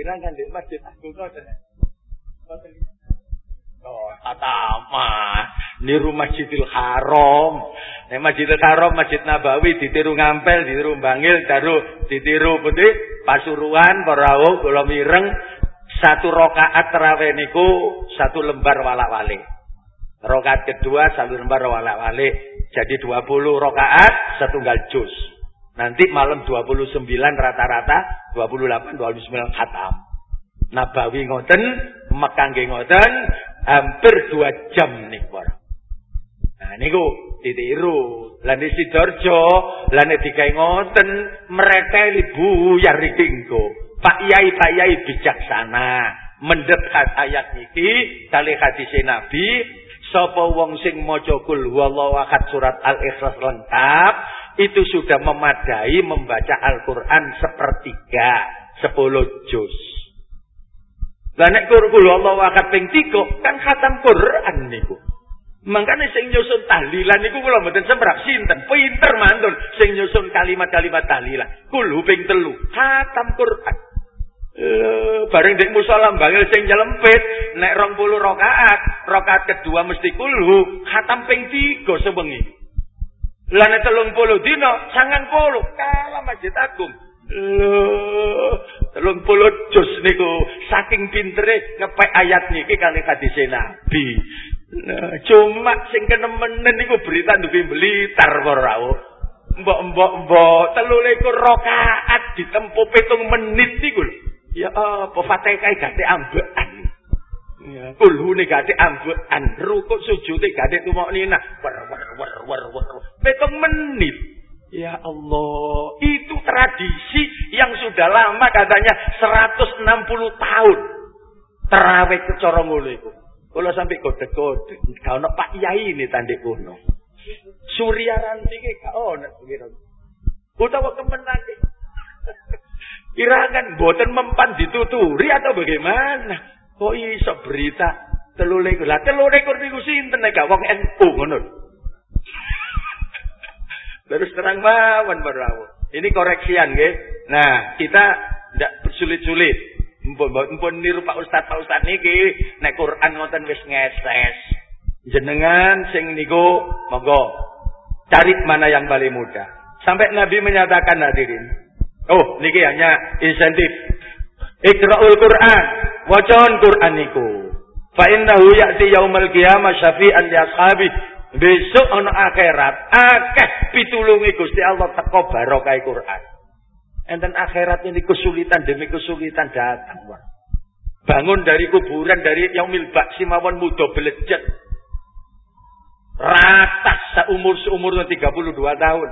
Irang kan di masjid aku ngoten. Oh, atama. Niru Masjidil Haram. Nek Masjidil Haram, Masjid Nabawi ditiru ngampel, ditiru bangil, taruh ditiru putih Pasuruan, Parawu, kula mireng satu rokaat terawih niku satu lembar walak-walik. Rokaat kedua satu lembar wala walik. Jadi 20 rokaat setunggal juz. Nanti malam 29 rata-rata 28 29 khatam. Nabawi ngoten, Mekah ngoten, hampir 2 jam nih para. Nah niku ditiru. Lan di Sidoarjo, lan digawe ngoten, mereka ibu ya rikingko. Pak Yai Pak Yai bijaksana mendekat ayat niki kali hadis Nabi Sapa wong sing maca kul huwallahu ahad surat Al-Ikhlas lengkap itu sudah memadai membaca Al-Qur'an sepertiga, sepuluh juz. Lah nek kul huwallahu ahad ping 3 kan khatam Qur'an niku. Mangkane sing nyusun tahlilan niku kula mboten sembrap sinten, pinter mantun sing nyusun kalimat-kalimat tahlilan. Kul ping telu, khatam Qur'an. Uh, bareng dek musola bangil sing nyelempit nek 20 rakaat, rakaat kedua mesti kulhu, khatam ping 3 sewengi. Lah nek 30 dina, 90 kalah Masjid Agung. Lho, 30 juz niku saking pintere ngepek ayat niki kali hadis Nabi. Nah, cuma sing kenemenen niku berita duwe Blitar ora Mbok-mbok mbok 23 rakaat ditempuh pitung menit niku lho. Ya apa Fatihah gate ambekan. Ya, kulhune gate ambekan, rukuk sujude gate tumaknina. Wer wer wer wer wer. Petung menit. Ya Allah, itu tradisi yang sudah lama katanya 160 tahun. Terawih ke cara ngono iku. Kula sampe kode-kode, gak ono Pak Yai ini tandek kuno. Surya ranti ki gak ono Utawa kemenake. Irangan boten mempan dituturi atau bagaimana? Kok iso berita telu likur? Lah telu likur niku sinten nek wong NU ngono. Terus terang mawon berawu. Ini koreksian nggih. Nah, kita tidak bersulit-sulit. Mpun niru Pak Ustaz Pak Ustaz niki nek Quran ngoten wis ngeses. Jenengan sing niku monggo cari mana yang paling mudah. Sampai Nabi menyatakan hadirin, Oh, niki hanya insentif. Iqra'ul Qur'an, wacan Qur'an niku. Fa innahu ya'ti yaumil qiyamah syafi'an li ashabi. Besok ana akhirat, akeh pitulungi Gusti Allah teko barokah Qur'an. Enten akhirat ini kesulitan demi kesulitan datang. Bangun dari kuburan dari yaumil baksi mawon muda belejet. Ratas seumur seumur 32 tahun.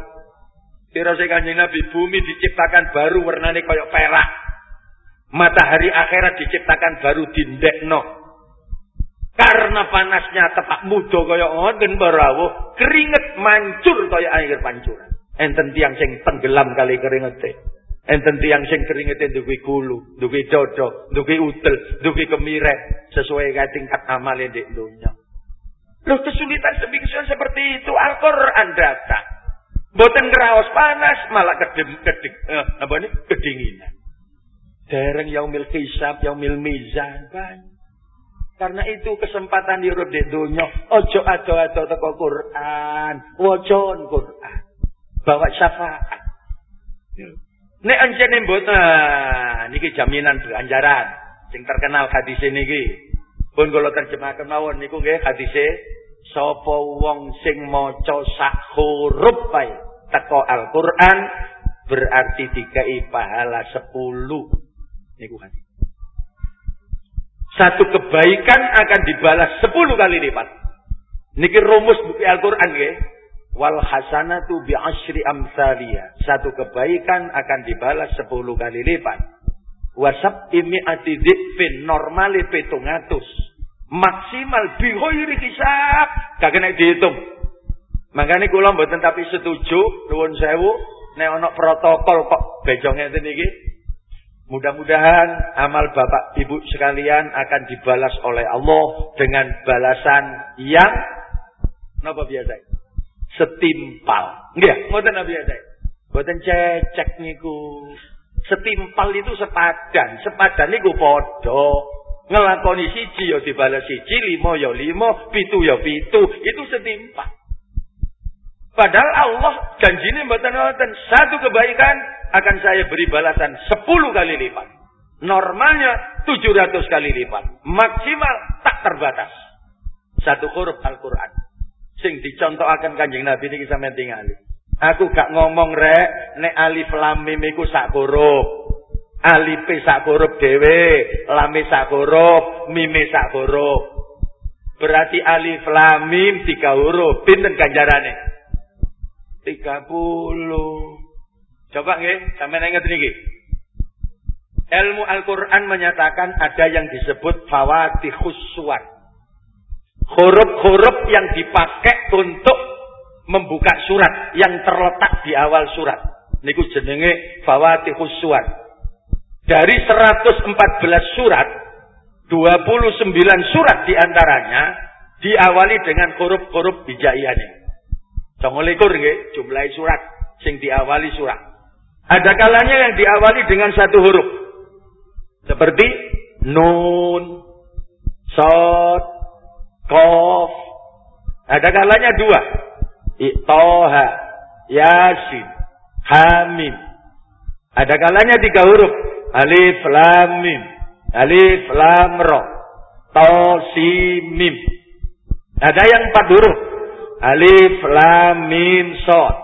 Dirasa kanjeng Nabi bumi diciptakan baru warnanya kayak perak. Matahari akhirat diciptakan baru dindekno. Karena panasnya tepak muda kaya ngoten barawuh, keringet mancur kaya air pancuran. Enten tiang sing tenggelam kali keringete. Enten tiang sing keringete duwe gulu, duwe dodo, duwe utel, duwe kemire sesuai kaya tingkat amal di dunia. Loh kesulitan sebingkisan seperti itu Al-Quran datang. Boten keraos panas, malah kedem keding eh, apa ini? kedinginan. Dereng yaumil hisab, yaumil mizan kan. Karena itu kesempatan di di dunya, ojo ado-ado teko Quran, wajon Quran. Bawa syafaat. Nek anjene mboten, niki jaminan ganjaran. Sing terkenal hadis niki. Pun kula terjemahkan mawon niku nggih hadise sapa wong sing maca sak huruf bae teko Al-Qur'an berarti dikai pahala 10. Niku hadis. Satu kebaikan akan dibalas 10 kali lipat. Niki rumus buku Al-Qur'an nggih. Wal hasanatu bi asyri amsalia. Satu kebaikan akan dibalas 10 kali lipat. Wasab imi ati dzifin normali petungatus. Maksimal bi ghairi hisab. Gak kena dihitung. Makanya kula mboten tapi setuju nuwun sewu nek ana protokol kok bejong ngeten iki. Mudah-mudahan amal Bapak Ibu sekalian akan dibalas oleh Allah dengan balasan yang napa biasa? setimpal. Nggih, ngoten Nabi ada. Mboten cecek niku. Setimpal itu sepadan, sepadan niku padha. Ngelakoni siji ya dibalas siji, limo ya limo, pitu ya pitu, itu setimpal. Padahal Allah janjine mboten ngoten, satu kebaikan akan saya beri balasan sepuluh kali lipat. Normalnya tujuh ratus kali lipat. Maksimal tak terbatas. Satu huruf Al-Quran sing dicontokaken Kanjeng Nabi niki sampeyan tingali. Aku gak ngomong rek nek alif lam mim iku sak huruf. Alif sak huruf dhewe, lam sak huruf, mim sak huruf. Berarti alif lam mim tiga huruf. Pinten ganjarane? 30. Coba nggih, sampeyan ingat niki. Ilmu Al-Quran menyatakan ada yang disebut fawatihus suwat huruf-huruf yang dipakai untuk membuka surat yang terletak di awal surat. Niku jenenge Fawatihus Surat. Dari 114 surat, 29 surat di antaranya diawali dengan huruf-huruf hijaiyahnya. Congolikur nggih jumlah surat sing diawali surat. Ada kalanya yang diawali dengan satu huruf. Seperti nun, sod, Kof. Ada kalanya dua. Toha. Yasin. Hamim. Ada kalanya tiga huruf. Alif lam mim. Alif lam ro. To si mim. Ada yang empat huruf. Alif lam mim sod.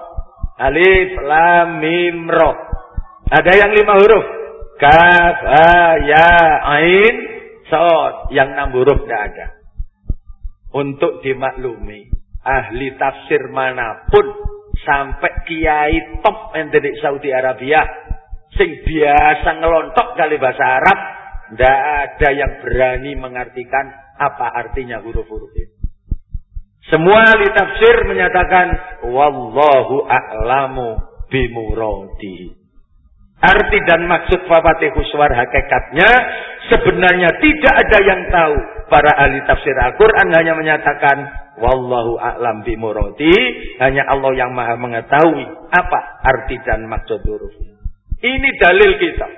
Alif lam mim ro. Ada yang lima huruf. Kaf ha ya ain sod. Yang enam huruf tidak ada untuk dimaklumi ahli tafsir mana pun sampai kiai top dari Saudi Arabia sing biasa ngelontok kali bahasa Arab ndak ada yang berani mengartikan apa artinya huruf-huruf ini semua ahli tafsir menyatakan wallahu a'lamu bimuradi Arti dan maksud Fafatihus Suar hakikatnya sebenarnya tidak ada yang tahu. Para ahli tafsir Al-Quran hanya menyatakan Wallahu a'lam bimurati. Hanya Allah yang maha mengetahui apa arti dan maksud huruf. Ini dalil kita.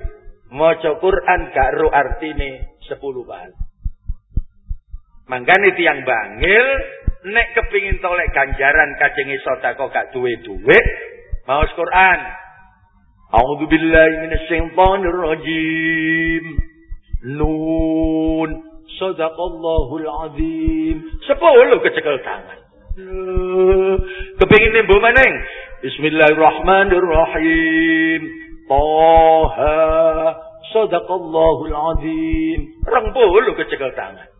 Moco Quran gak ru artine sepuluh bahasa. Mangkane tiang bangil nek kepingin tolek ganjaran kajengi sodako gak duwe-duwe mau Quran A'udzu billahi minasyaitonir rajim. Nun. Sadaqallahul azim. Sepuluh kecekel tangan. Kepingin nimbu maneng. Bismillahirrahmanirrahim. Taha. Sadaqallahul azim. Rong puluh kecekel tangan.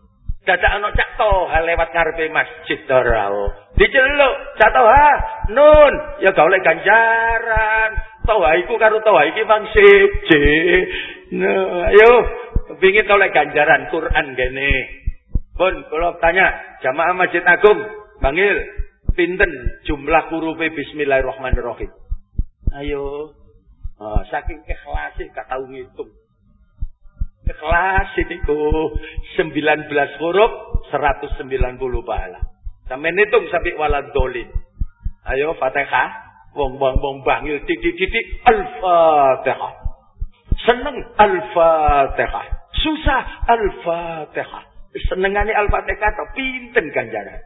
Dadak ana cak toha lewat ngarepe masjid Darau. Diceluk cak toha, nun, ya gak oleh ganjaran. Toha iku karo toha iki bang siji. Nah, ayo pengin oleh ganjaran Quran gene. Pun kalau tanya jamaah Masjid Agung, panggil pinten jumlah huruf bismillahirrahmanirrahim. Ayo. Oh, saking ikhlas gak tau ngitung. Ikhlas ku 19 huruf 190 pahala. Sampai hitung sampai walad dolin. Ayo Fatihah. Wong wong wong bangil titik titik Al-Fatihah. Seneng Al-Fatihah. Susah Al-Fatihah. senengane Al-Fatihah to pinten ganjaran.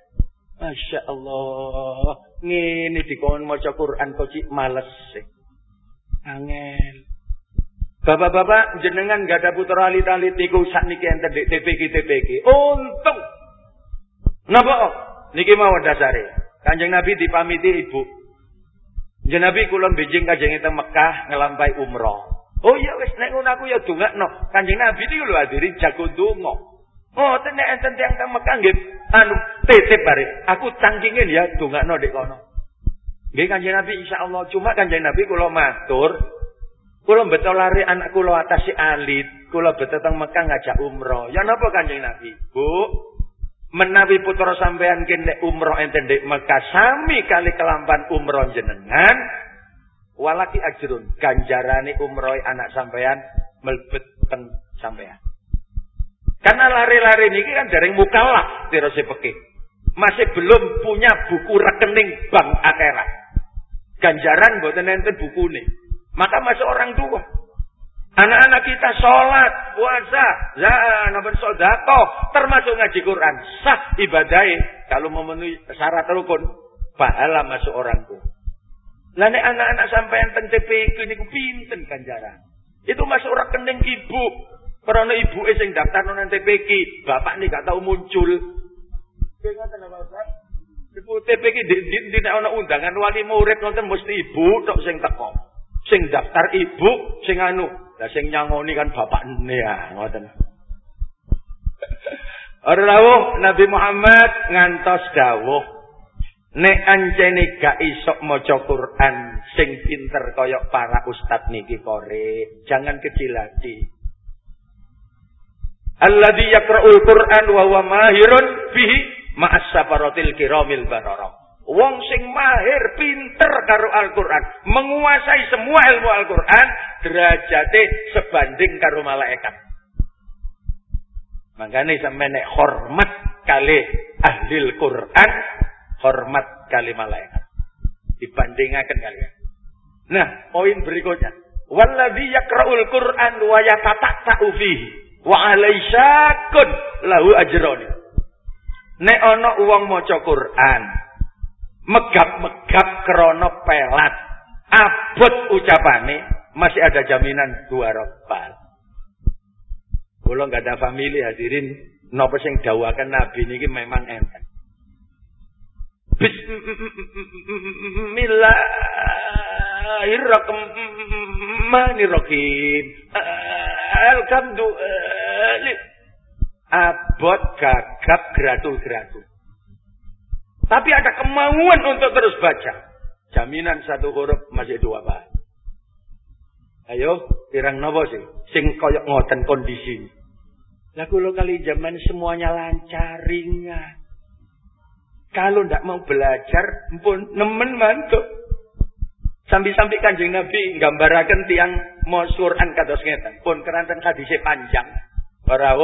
Masya Allah. Ngene dikon maca Quran kok cik males. Angel. Bapak-bapak jenengan gak ada putra alit-alit niku sakniki enten di TPK TPK. Untung. Napa? Niki mau dasare. Kanjeng Nabi dipamiti ibu. Kanjeng Nabi kula benjing kanjeng teng Mekah ngelampai umroh. Oh iya wis nek ngono aku ya dongakno. Kanjeng Nabi niku lho hadiri jago donga. Oh tenek enten tiyang teng Mekah nggih anu titip bare. Aku cangkingin ya dongakno dek kono. Nggih Kanjeng Nabi insyaallah cuma Kanjeng Nabi kula matur Kula betul lari anak kula atasi alit, kula betul teng Mekah ngajak umroh. Ya napa Kanjeng Nabi? Bu, menawi putra sampean kene umroh enten dek Mekah sami kali kelampan umroh jenengan walaki ajrun ganjarane umroh anak sampean melbet teng sampean. Karena lari-lari ini kan dari mukallaf tirose pekih. Masih belum punya buku rekening bank akhirat. Ganjaran buatan enten buku nih. Maka masih orang tua. Anak-anak kita sholat, puasa, zakat, bersodako, termasuk ngaji Quran. Sah ibadahnya kalau memenuhi syarat rukun. Pahala masuk orang tua. Lalu anak-anak sampai yang TPQ ini pinten ganjaran. Itu masuk rekening ibu. Karena ibu yang daftar non TPQ. Bapak ini gak tahu muncul. Ibu di, di, di, di undangan wali murid nonton mesti ibu tok sing teko. Sing daftar ibu, sing anu. Lah sing nyangoni kan bapak ya, ngoten. Ora Nabi Muhammad ngantos dawuh nek anjene gak isok maca Quran sing pinter kaya para ustad niki kore, jangan kecil hati. Alladzi yaqra'ul Qur'an wa huwa mahirun bihi ma'as safaratil kiramil bararah. Wong sing mahir, pinter karo Al-Quran. Menguasai semua ilmu Al-Quran. Derajatnya sebanding karo malaikat. Makanya sampai nek hormat kali ahli Al-Quran. Hormat kali malaikat. Dibandingkan kalian. Nah, poin berikutnya. Walladhi yakra'ul Qur'an wa yatatata'u fihi. Wa alaisyakun lahu ajroni. Nek ono uang maca Quran, megap-megap krono pelat. Abot ucapane masih ada jaminan dua robbal. Kalau nggak ada family hadirin, nopo sing dawakan Nabi niki memang enten. Bismillahirrahmanirrahim. Alhamdulillah. Abot gagap gratul-gratul. Tapi ada kemauan untuk terus baca. Jaminan satu huruf masih dua bah. Ayo, pirang nopo sih? Sing koyok ngoten kondisi. Lah lo kali zaman semuanya lancar, ringan. Kalau ndak mau belajar, pun nemen mantuk. Sampai-sampai kanjeng Nabi gambarakan tiang mau Quran kados ngeten. Pun keranten hadise panjang. Para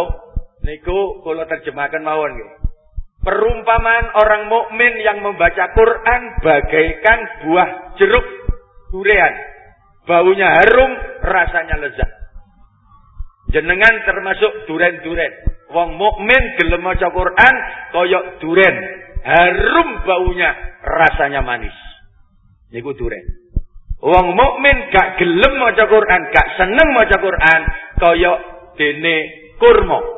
niku kula terjemahkan mawon nggih. Perumpamaan orang mukmin yang membaca Quran bagaikan buah jeruk durian. Baunya harum, rasanya lezat. Jenengan termasuk duren-duren. Wong mukmin gelem maca Quran koyok duren. Harum baunya, rasanya manis. Niku duren. Wong mukmin gak gelem maca Quran, gak seneng maca Quran koyok dene kurma.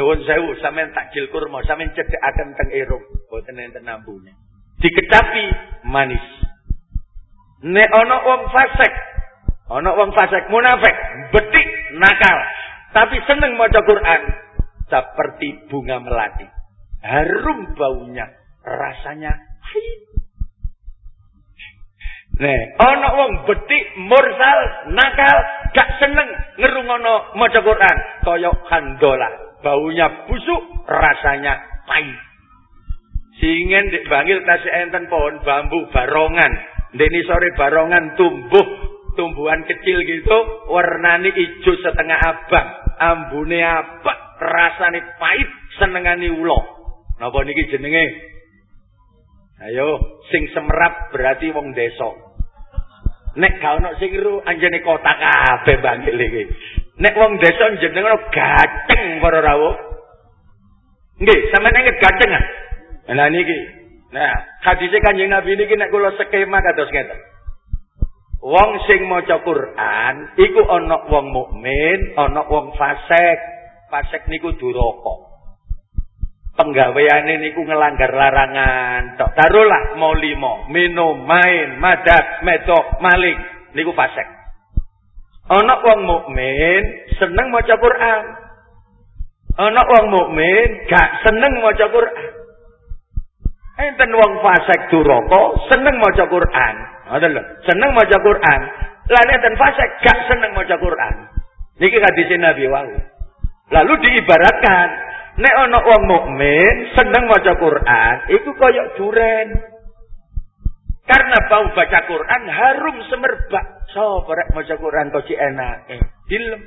Nuwun sewu sampean takjil kurma, sampean akan teng erung, boten enten ambune. Dikecapi manis. Nek ana wong fasik, ana wong fasik munafik, betik, nakal, tapi seneng maca Quran seperti bunga melati. Harum baunya, rasanya pahit. Nek ana wong betik, mursal, nakal, gak seneng ngerungono maca Quran kaya handola baunya busuk, rasanya pahit. Singen di bangil tasih enten pohon bambu barongan. Deni sore barongan tumbuh tumbuhan kecil gitu, warnani hijau setengah abang, ambune apa, rasane pahit, senengani ulo. Napa niki jenenge? Ayo, sing semerap berarti wong desa. Nek gak ono sing ru anjene kota kabeh bangil iki. Nek wong desa jenenge gateng para rawuh. Nggih, sampeyan inget gacengan. Nah niki. Nah, hadise Kanjeng Nabi niki nek kula skema kados ngeten. Wong sing maca Quran iku ana wong mukmin, ana wong fasik. Fasik niku duraka. Penggaweane niku ngelanggar larangan. Tok taruhlah mau limo, minum, main, madat, medok, maling, niku fasik. Ana wong mukmin seneng maca Quran. Ana wong mukmin gak seneng maca Quran. Enten wong fasik duraka seneng maca Quran. Ngoten lho, seneng maca Quran. Lah enten fasik gak seneng maca Quran. Niki hadis Nabi wae. Lalu diibaratkan nek ana wong mukmin seneng maca Quran, iku kaya duren. Karena bau baca Quran harum semerbak. So, rek maca Quran kok enak. Eh, dilem.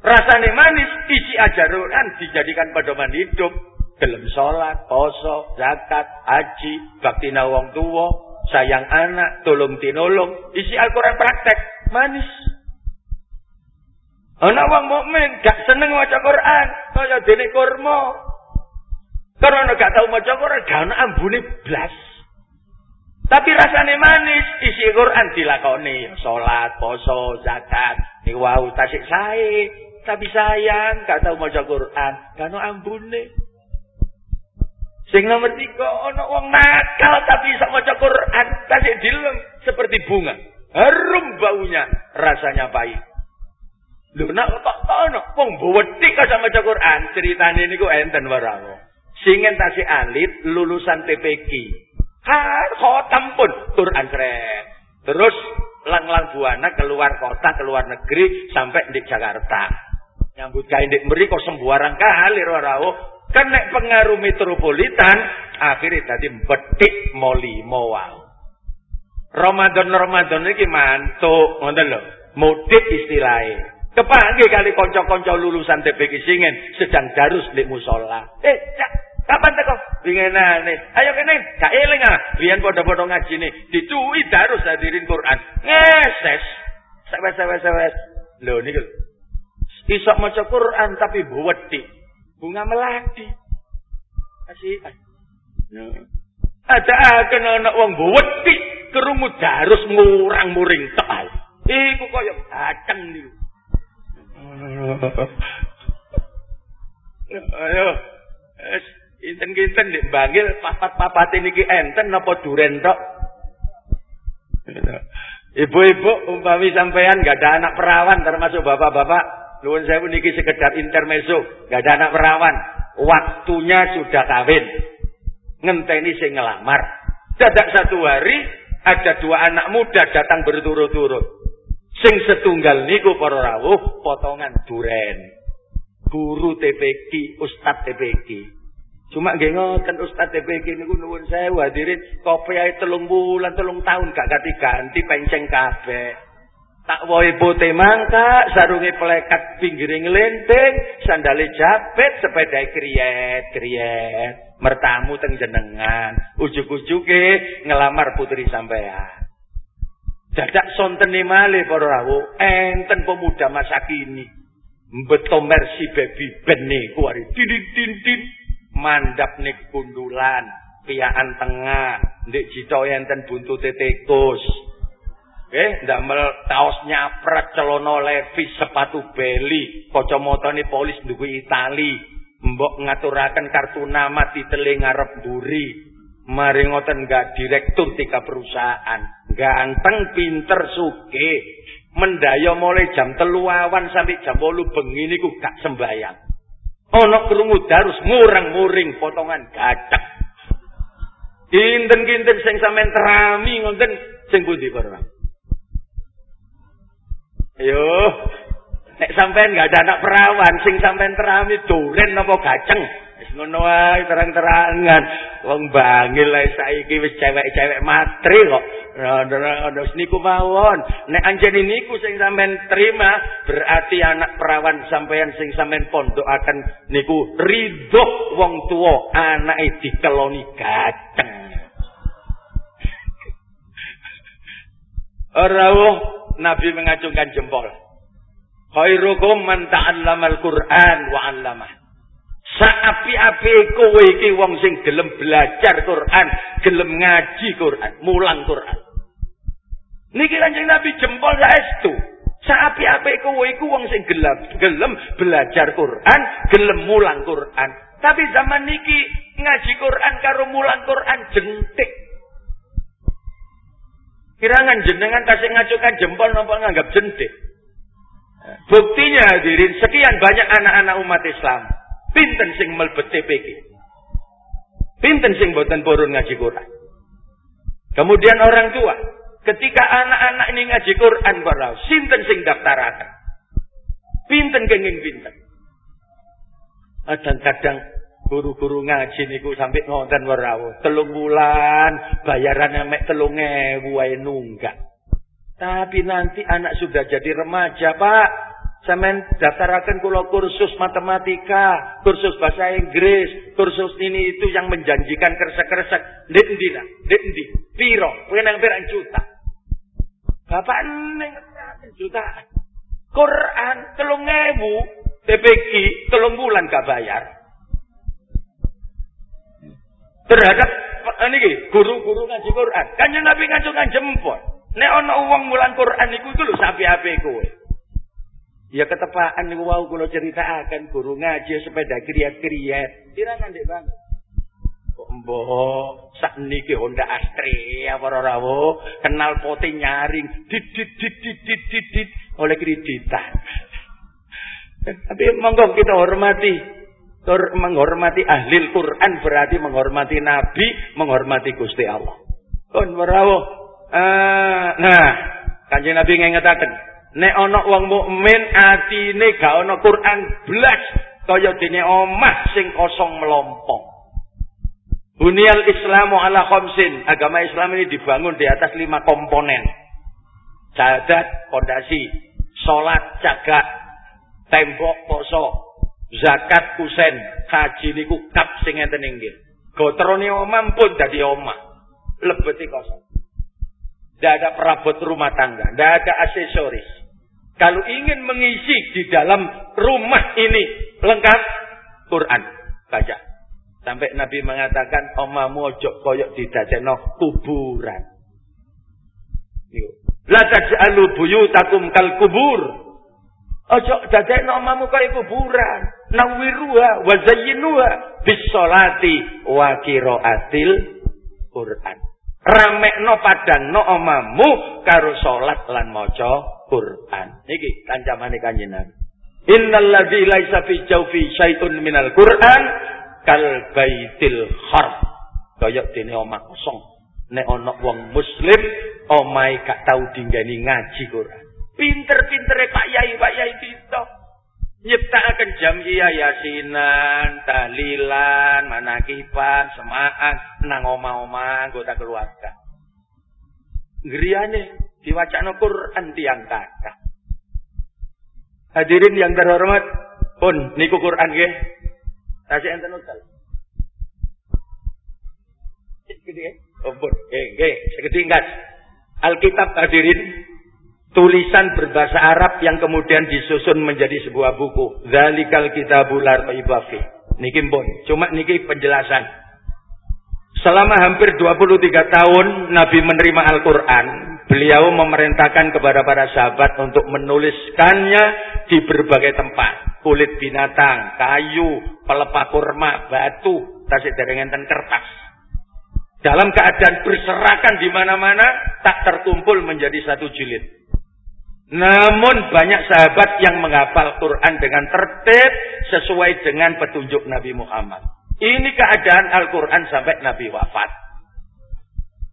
Rasane manis, isi ajaran dijadikan pedoman hidup gelem salat, poso, zakat, haji, bakti wong tua, sayang anak, tolong tinolong, isi Al-Qur'an praktek, manis. Ana wong mukmin gak seneng maca Quran, kaya dene kurma. Karena gak tau maca Quran, gak ana blas. Tapi rasane manis, isi Quran dilakoni, salat, poso, zakat, niku wau tasik sae. Tapi sayang gak tau maca Quran, gak ambune. Sing nomor tiga, ono wong nakal tapi bisa maca Quran, kasih dilem seperti bunga. Harum baunya, rasanya pahit. Lho nak kok ono wong bwetik kok maca Quran, ceritane niku enten warawo. Sing entasi alit lulusan TPQ. Har khotam pun Quran keren. Terus lang-lang buana keluar kota, keluar negeri sampai di Jakarta. Nyambut gawe ndek mriko sembuarang kali warawo Kena pengaruh metropolitan, akhirnya tadi betik moli mowal. Ramadan Ramadan ini mantuk, ngoten lho. Mudik istilahnya. Kepanggil kali konco-konco lulusan TPK Singen sedang darus di musola. Eh, cak, kapan teko? nih. Ayo kene, gak eling ah. Biyen padha-padha ngaji nih, dicuwi darus hadirin Quran. Ngeses. Sewes-sewes-sewes. Lho niku. Iso maca Quran tapi buwetik bunga melati. Kasih. Ya. Ada akan anak wong wedi kerungu darus ngurang muring teal. Iku kaya kacang niku. Ayo. Inten-kinten dik banggil papat-papat niki enten napa duren tok. Ibu-ibu umpami sampean gak ada anak perawan termasuk bapak-bapak Nuwun saya niki sekedar intermezzo, gak ada anak perawan. Waktunya sudah kawin. Ngenteni sing ngelamar. Dadak satu hari ada dua anak muda datang berturut-turut. Sing setunggal niku para rawuh potongan duren. Guru TPK, Ustadz TPK. Cuma nggih ngoten Ustaz TPK niku nuwun sewu hadirin kopi ae telung bulan telung tahun gak ganti-ganti penceng kabeh. Tak woi putih mangka, sarungi pelekat pinggiring lenting, sandali japet, sepeda kriyet. Mertamu teng jenengan, ujuk-ujuke ngelamar putri sampean. Dadak sonten male para enten pemuda masa kini. Beto mercy baby ben niku din mandap nik kundulan, piaan tengah, ndek cito enten buntu tikus. Nggih, ndamel kaos nyapret, celana levis, sepatu beli, kacamata polis duwe Itali. Mbok ngaturaken kartu nama titeling ngarep mburi. Mari ngoten enggak direktur tiga perusahaan. Ganteng, pinter, suke. Mendaya mulai jam telu awan sampai jam bolu bengi niku gak sembayang. Ana krungu darus ngurang-muring potongan gacek. Kinten-kinten sing sampean terami ngoten sing pundi para Yo, nek sampean enggak ada anak perawan sing sampean terami duren napa gaceng. Ngono wae terang-terangan. Wong bangil ae saiki wis cewek-cewek matri kok. Ono niku mawon. Nek anjen niku sing sampean terima, berarti anak perawan sampean sing sampean pondokaken niku ridho wong tuwa anake dikeloni gaceng. Ora Nabi mengacungkan jempol. Khairukum man ta'allamal Qur'an wa 'allamah. Saapi-api kowe iki wong sing gelem belajar Quran, gelem ngaji Quran, mulang Quran. Niki Kanjeng Nabi jempol saestu. Saapi-api kowe iku wong sing gelem gelem belajar Quran, gelem mulang Quran. Tapi zaman niki ngaji Quran karo mulang Quran jentik. Kirangan jenengan kasih ngajukan jempol nopo nganggap jentik. Buktinya hadirin sekian banyak anak-anak umat Islam pinten sing melbet TPG. Pinten sing boten purun ngaji Quran. Kemudian orang tua, ketika anak-anak ini ngaji Quran para sinten sing daftaraken. Pinten kenging pinten. Kadang-kadang guru-guru ngaji niku sampai ngonten warawo. Telung bulan bayaran mek telung ewu nunggak. Tapi nanti anak sudah jadi remaja, Pak. Semen datarakan kulo kursus matematika, kursus bahasa Inggris, kursus ini itu yang menjanjikan keresek-keresek. Dek endi nak? Piro? Pengen pirang juta. Bapak neng juta. Quran telung ewu, TPQ telung bulan gak bayar. Terhadap ini guru-guru ngaji Quran. Kan Nabi ngajukan jempol. Nek ana wong mulang Quran iku iku lho sapi-api kowe. Ya ketepaan niku wau kula critakaken guru ngaji sepeda kriat-kriat. Sirangan Dik Bang. Kok mbok sakniki Honda Astrea para rawuh kenal pote nyaring dit dit dit dit oleh kreditan. Tapi monggo kita hormati Tur menghormati ahli Quran berarti menghormati Nabi, menghormati Gusti Allah. Kon rawuh. Uh, nah, Kanjeng Nabi ngengetaken, Nek ana wong mukmin atine gak ana Quran blas kaya dene omah sing kosong melompong. Bunyal Islamu ala khamsin. Agama Islam ini dibangun di atas lima komponen. Cadat, fondasi, salat, jaga, tembok, poso, zakat, kusen, haji niku kap sing enten inggih. Gotrone omah pun dadi omah. Lebeti kosong. Tidak ada perabot rumah tangga. Tidak ada aksesoris. Kalau ingin mengisi di dalam rumah ini lengkap Quran baca. Sampai Nabi mengatakan omamu ojo koyok didadekno kuburan. La taj'alu buyutakum kal kubur. Ojo dadekno omamu kaya kuburan. Nawiruha wa zayyinuha bis salati wa qiraatil Quran ramekno padangno omamu karo salat lan maca Quran. Niki kancamane kanjeng Nabi. Innal ladzi laisa fi jawfi syai'un minal Quran kal baitil harb. Kaya dene omah kosong. Nek ana wong muslim omahe gak tau dinggani ngaji Quran. Pinter-pintere Pak Yai, Pak Yai kita nyiptakan jamiyah yasinan, tahlilan, manakipan, semaan, nang oma-oma anggota keluarga. Ngeriane diwacana Quran tiang kata. Hadirin yang terhormat, pun niku Quran nggih. Tasih enten utal. Gede Oh, pun. Nggih, seketingkat. Alkitab hadirin tulisan berbahasa Arab yang kemudian disusun menjadi sebuah buku. Zalikal kitabul ibafi. Niki pun, cuma niki penjelasan. Selama hampir 23 tahun Nabi menerima Al-Quran, beliau memerintahkan kepada para sahabat untuk menuliskannya di berbagai tempat. Kulit binatang, kayu, pelepah kurma, batu, tasik derengan dan kertas. Dalam keadaan berserakan di mana-mana, tak terkumpul menjadi satu jilid. Namun banyak sahabat yang menghafal Quran dengan tertib sesuai dengan petunjuk Nabi Muhammad. Ini keadaan Al-Quran sampai Nabi wafat.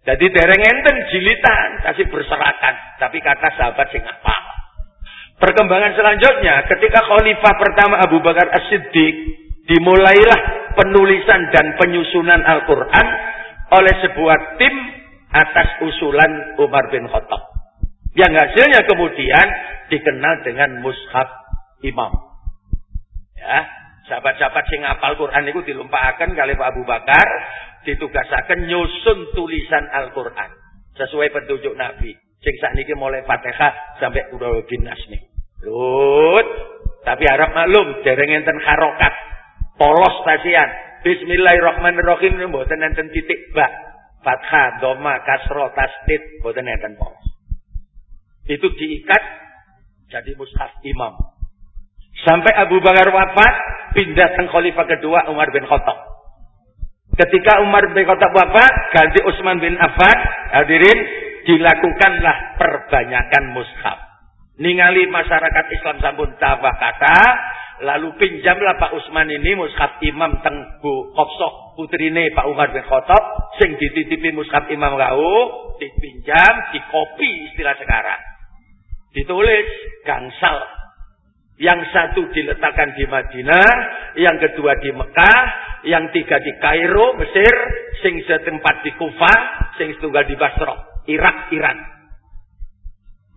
Jadi dereng enten jilitan, kasih berserakan. Tapi kata sahabat sing apa? Perkembangan selanjutnya, ketika khalifah pertama Abu Bakar As-Siddiq, dimulailah penulisan dan penyusunan Al-Quran oleh sebuah tim atas usulan Umar bin Khattab. Yang hasilnya kemudian dikenal dengan mushaf imam. Ya, sahabat-sahabat sing ngapal Quran itu dilumpakan kali Pak Abu Bakar, ditugasaken nyusun tulisan Al-Quran sesuai petunjuk Nabi. Sing sakniki mulai Fatihah sampai Qur'an bin Nas nih. Lut. Tapi harap maklum dereng enten harokat. Polos tasian. Bismillahirrahmanirrahim mboten enten titik bak. Fathah, doma, kasro, tasdid mboten enten polos. Itu diikat jadi mushaf imam. Sampai Abu Bakar wafat, pindah ke khalifah kedua Umar bin Khattab. Ketika Umar bin Khattab wafat, ganti Utsman bin Affan, hadirin, dilakukanlah perbanyakan mushaf. Ningali masyarakat Islam sampun tabah kata, lalu pinjamlah Pak Usman ini mushaf imam teng Bu Kopsok putrine Pak Umar bin Khattab sing dititipi mushaf imam kau dipinjam dikopi istilah sekarang ditulis gangsal yang satu diletakkan di Madinah yang kedua di Mekah yang tiga di Kairo Mesir sing setempat di Kufah sing setunggal di Basra Irak Iran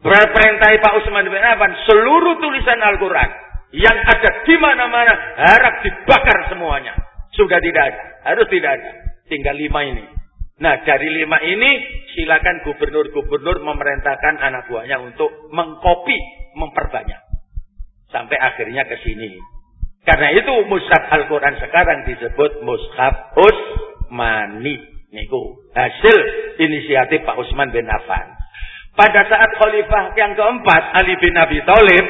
Perintah Pak Usman bin Affan seluruh tulisan Al-Quran yang ada di mana-mana harap dibakar semuanya. Sudah tidak ada, harus tidak ada. Tinggal lima ini. Nah dari lima ini silakan gubernur-gubernur memerintahkan anak buahnya untuk mengkopi, memperbanyak. Sampai akhirnya ke sini. Karena itu mushaf Al-Quran sekarang disebut mushaf Usmani. Niku hasil inisiatif Pak Usman bin Affan. Pada saat khalifah yang keempat, Ali bin Abi Thalib,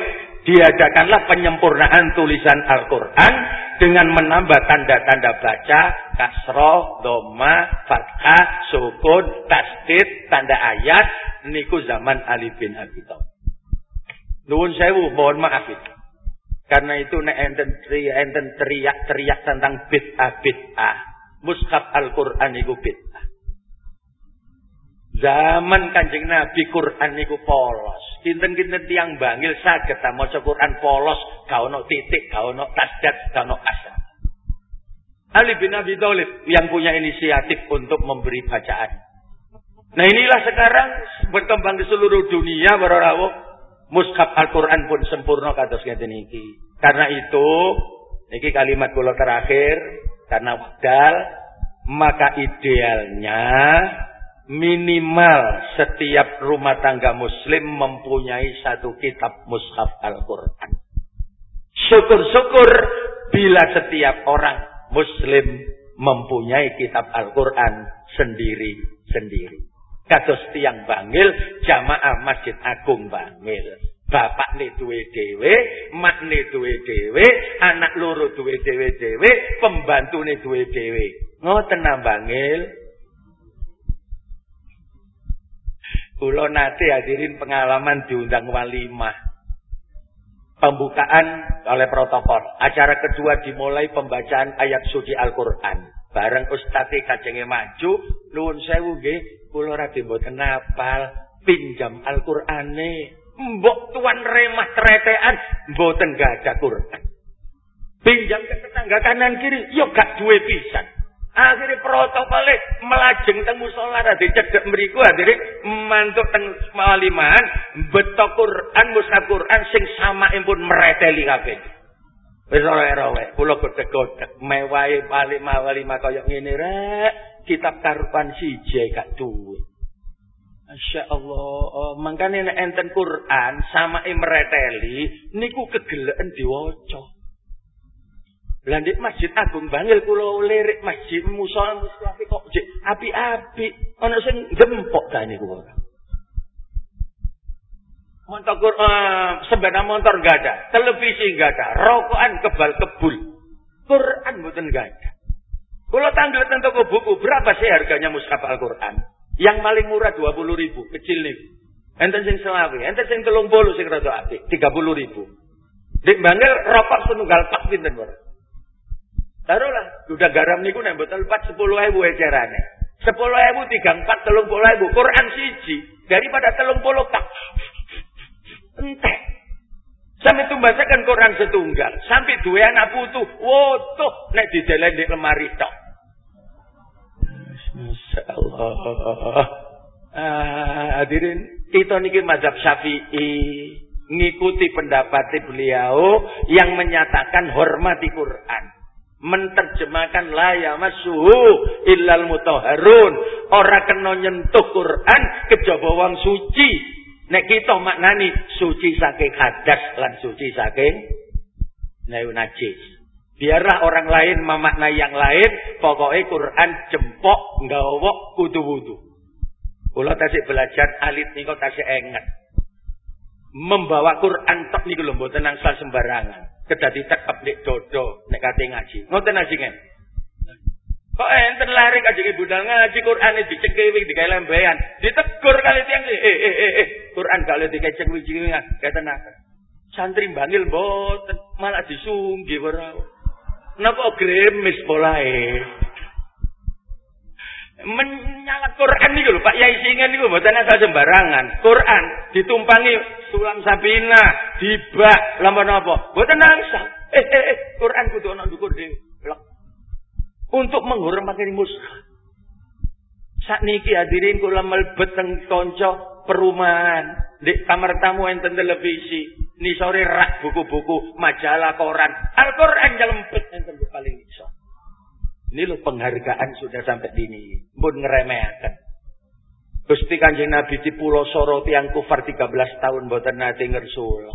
diadakanlah penyempurnaan tulisan Al-Quran dengan menambah tanda-tanda baca, kasroh, doma, fathah, sukun, tasdid, tanda ayat, niku zaman Ali bin Abi Thalib. Nuwun sewu, mohon maaf itu. Karena itu nek enten teriak, enten teriak-teriak tentang bid'ah bid'ah. Mushaf Al-Quran niku bid'ah. Zaman Kanjeng Nabi Quran niku polos. Kinten-kinten tiang bangil saged ta maca Quran polos, gak ono titik, gak ono tasdad, gak ono asal. Ali bin Abi Thalib yang punya inisiatif untuk memberi bacaan. Nah inilah sekarang berkembang di seluruh dunia para. Mushaf Al-Quran pun sempurna kados ngeten iki. Karena itu, niki kalimat kula terakhir karena wakdal maka idealnya minimal setiap rumah tangga muslim mempunyai satu kitab mushaf Al-Quran. Syukur-syukur bila setiap orang muslim mempunyai kitab Al-Quran sendiri-sendiri. Kados tiang bangil jamaah Masjid Agung bangil. Bapak ne duwe dhewe, mak ne duwe dhewe, anak loro duwe dhewe-dhewe, pembantu ne duwe dhewe. Ngoten bangil. Kulo nate hadirin pengalaman diundang walimah. Pembukaan oleh protokol. Acara kedua dimulai pembacaan ayat suci Al-Quran. Bareng Ustadz kajenge maju, nuwun sewu nggih, kula ra mboten napal, pinjam Al-Qur'ane. Mbok tuan remah tretean mboten gak ada Quran. Pinjam ke tetangga kanan kiri, yo gak duwe pisan. Akhirnya protokole melajeng teng musala ra dicedhek mriku akhire mantuk teng maliman beto Quran mushaf Quran sing samaipun mereteli kabeh. Wis ora erowe, kula godhek-godhek mewahe balik mawali kaya ngene rek, kitab karupan siji gak duwe. Masya Allah, oh, makanya enten Quran sama mereteli, niku kegeleken diwaca. Lah Masjid Agung Bangil kula lirik Masjid Musa Mustafa kok jek api-api ana sing gempok ta niku. Motor uh, sepeda motor enggak ada, televisi enggak ada, rokokan kebal kebul. Quran mboten enggak ada. Kalau tanggal tentang buku, berapa sih harganya mushaf Al-Quran? Yang paling murah 20 ribu, kecil nih. Enten sing selawi, enten sing telung bolu sing rada api, 30 ribu. Di Bangil rokok setunggal pak pinten ora? Taruhlah, udah garam niku nek mboten lepat 10.000 ecerane. 10.000 3 4 30.000 Quran siji daripada 30 tak. Entek. Sampai tumbasakan Quran setunggal. Sampai dua anak putu. Wotuh. Nek didelen di lemari tok. Masya Allah. Ah, hadirin. Kita niki mazhab syafi'i. Ngikuti pendapat beliau. Yang menyatakan hormati Quran menterjemahkan la yamassuhu illal mutahharun ora kena nyentuh Quran kejaba wong suci nek kita maknani suci saking hadas lan suci saking najis Biarlah orang lain memaknai yang lain, pokoknya Quran jempok nggawa kudu wudu. Kula tasik belajar alit niku tasik enget. Membawa Quran tok niku lho mboten angsal sembarangan. Kedadi tekep nek dodo nek kate ngaji. Ngoten ajengen. Kok enten lari kajenge budal ngaji Quran dicekewi digawe lembean. Ditegur kali tiang eh eh eh, eh. Quran kali dikecek wiji tenaga. Santri bangil mboten malah disunggi ora. Napa gremis polae? Menyalat Quran niku lho Pak Yai Singen niku mboten asal sembarangan. Quran ditumpangi sulam sabina, dibak lama napa? Mboten angsal. Eh, eh, eh, Quran kudu ana ndukur dhewe. Untuk menghormati mushaf. Sakniki hadirin kula melebet teng kanca perumahan. Di kamar tamu enten televisi. Ni sore rak buku-buku, majalah, koran. Al-Quran jelempet tentu paling iso. Ini loh penghargaan sudah sampai dini. Pun ngeremehkan. Gusti kanjeng Nabi di pulau Soroti yang kufar 13 tahun boten nate ngersul.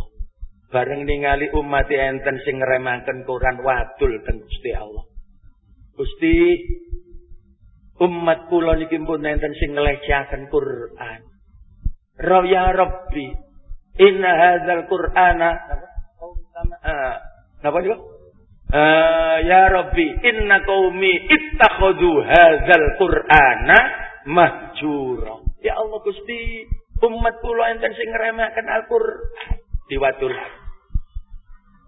Bareng ningali umat enten sing ngeremehkan Quran wadul ten Gusti Allah. Gusti umat kula niki pun enten sing ngelecehaken Quran. Raya Rabbi Inna hadzal Qur'ana Napa juga? Uh, ya Rabbi, inna qaumi ittakhadhu hadzal Qur'ana mahjura. Ya Allah Gusti, umat kula enten sing ngremehken Al-Qur'an diwatul.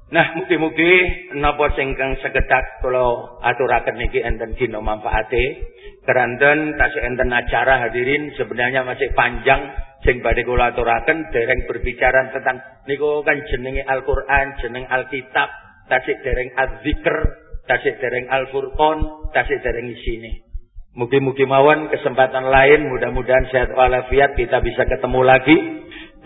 Nah, mugi-mugi napa sing kang sekedhak kula aturaken niki enten dina manfaate. Keranten tasih enten acara hadirin sebenarnya masih panjang sing badhe kula aturaken dereng berbicara tentang niku kan jenenge Al-Qur'an, jeneng Alkitab, tasik dereng Az-Zikr, tasik dereng Al-Furqan, tasik dereng isine. Mugi-mugi mawon kesempatan lain mudah-mudahan sehat walafiat kita bisa ketemu lagi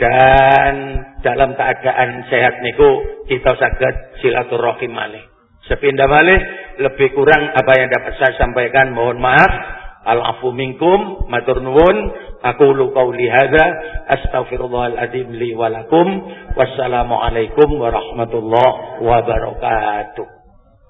dan dalam keadaan sehat niku kita saged silaturahim malih. Sepindah malih lebih kurang apa yang dapat saya sampaikan mohon maaf. Al-afu minkum matur nuwun aqulu qauli hadza astaghfirullahal azim li wa lakum wassalamu alaikum warahmatullahi wabarakatuh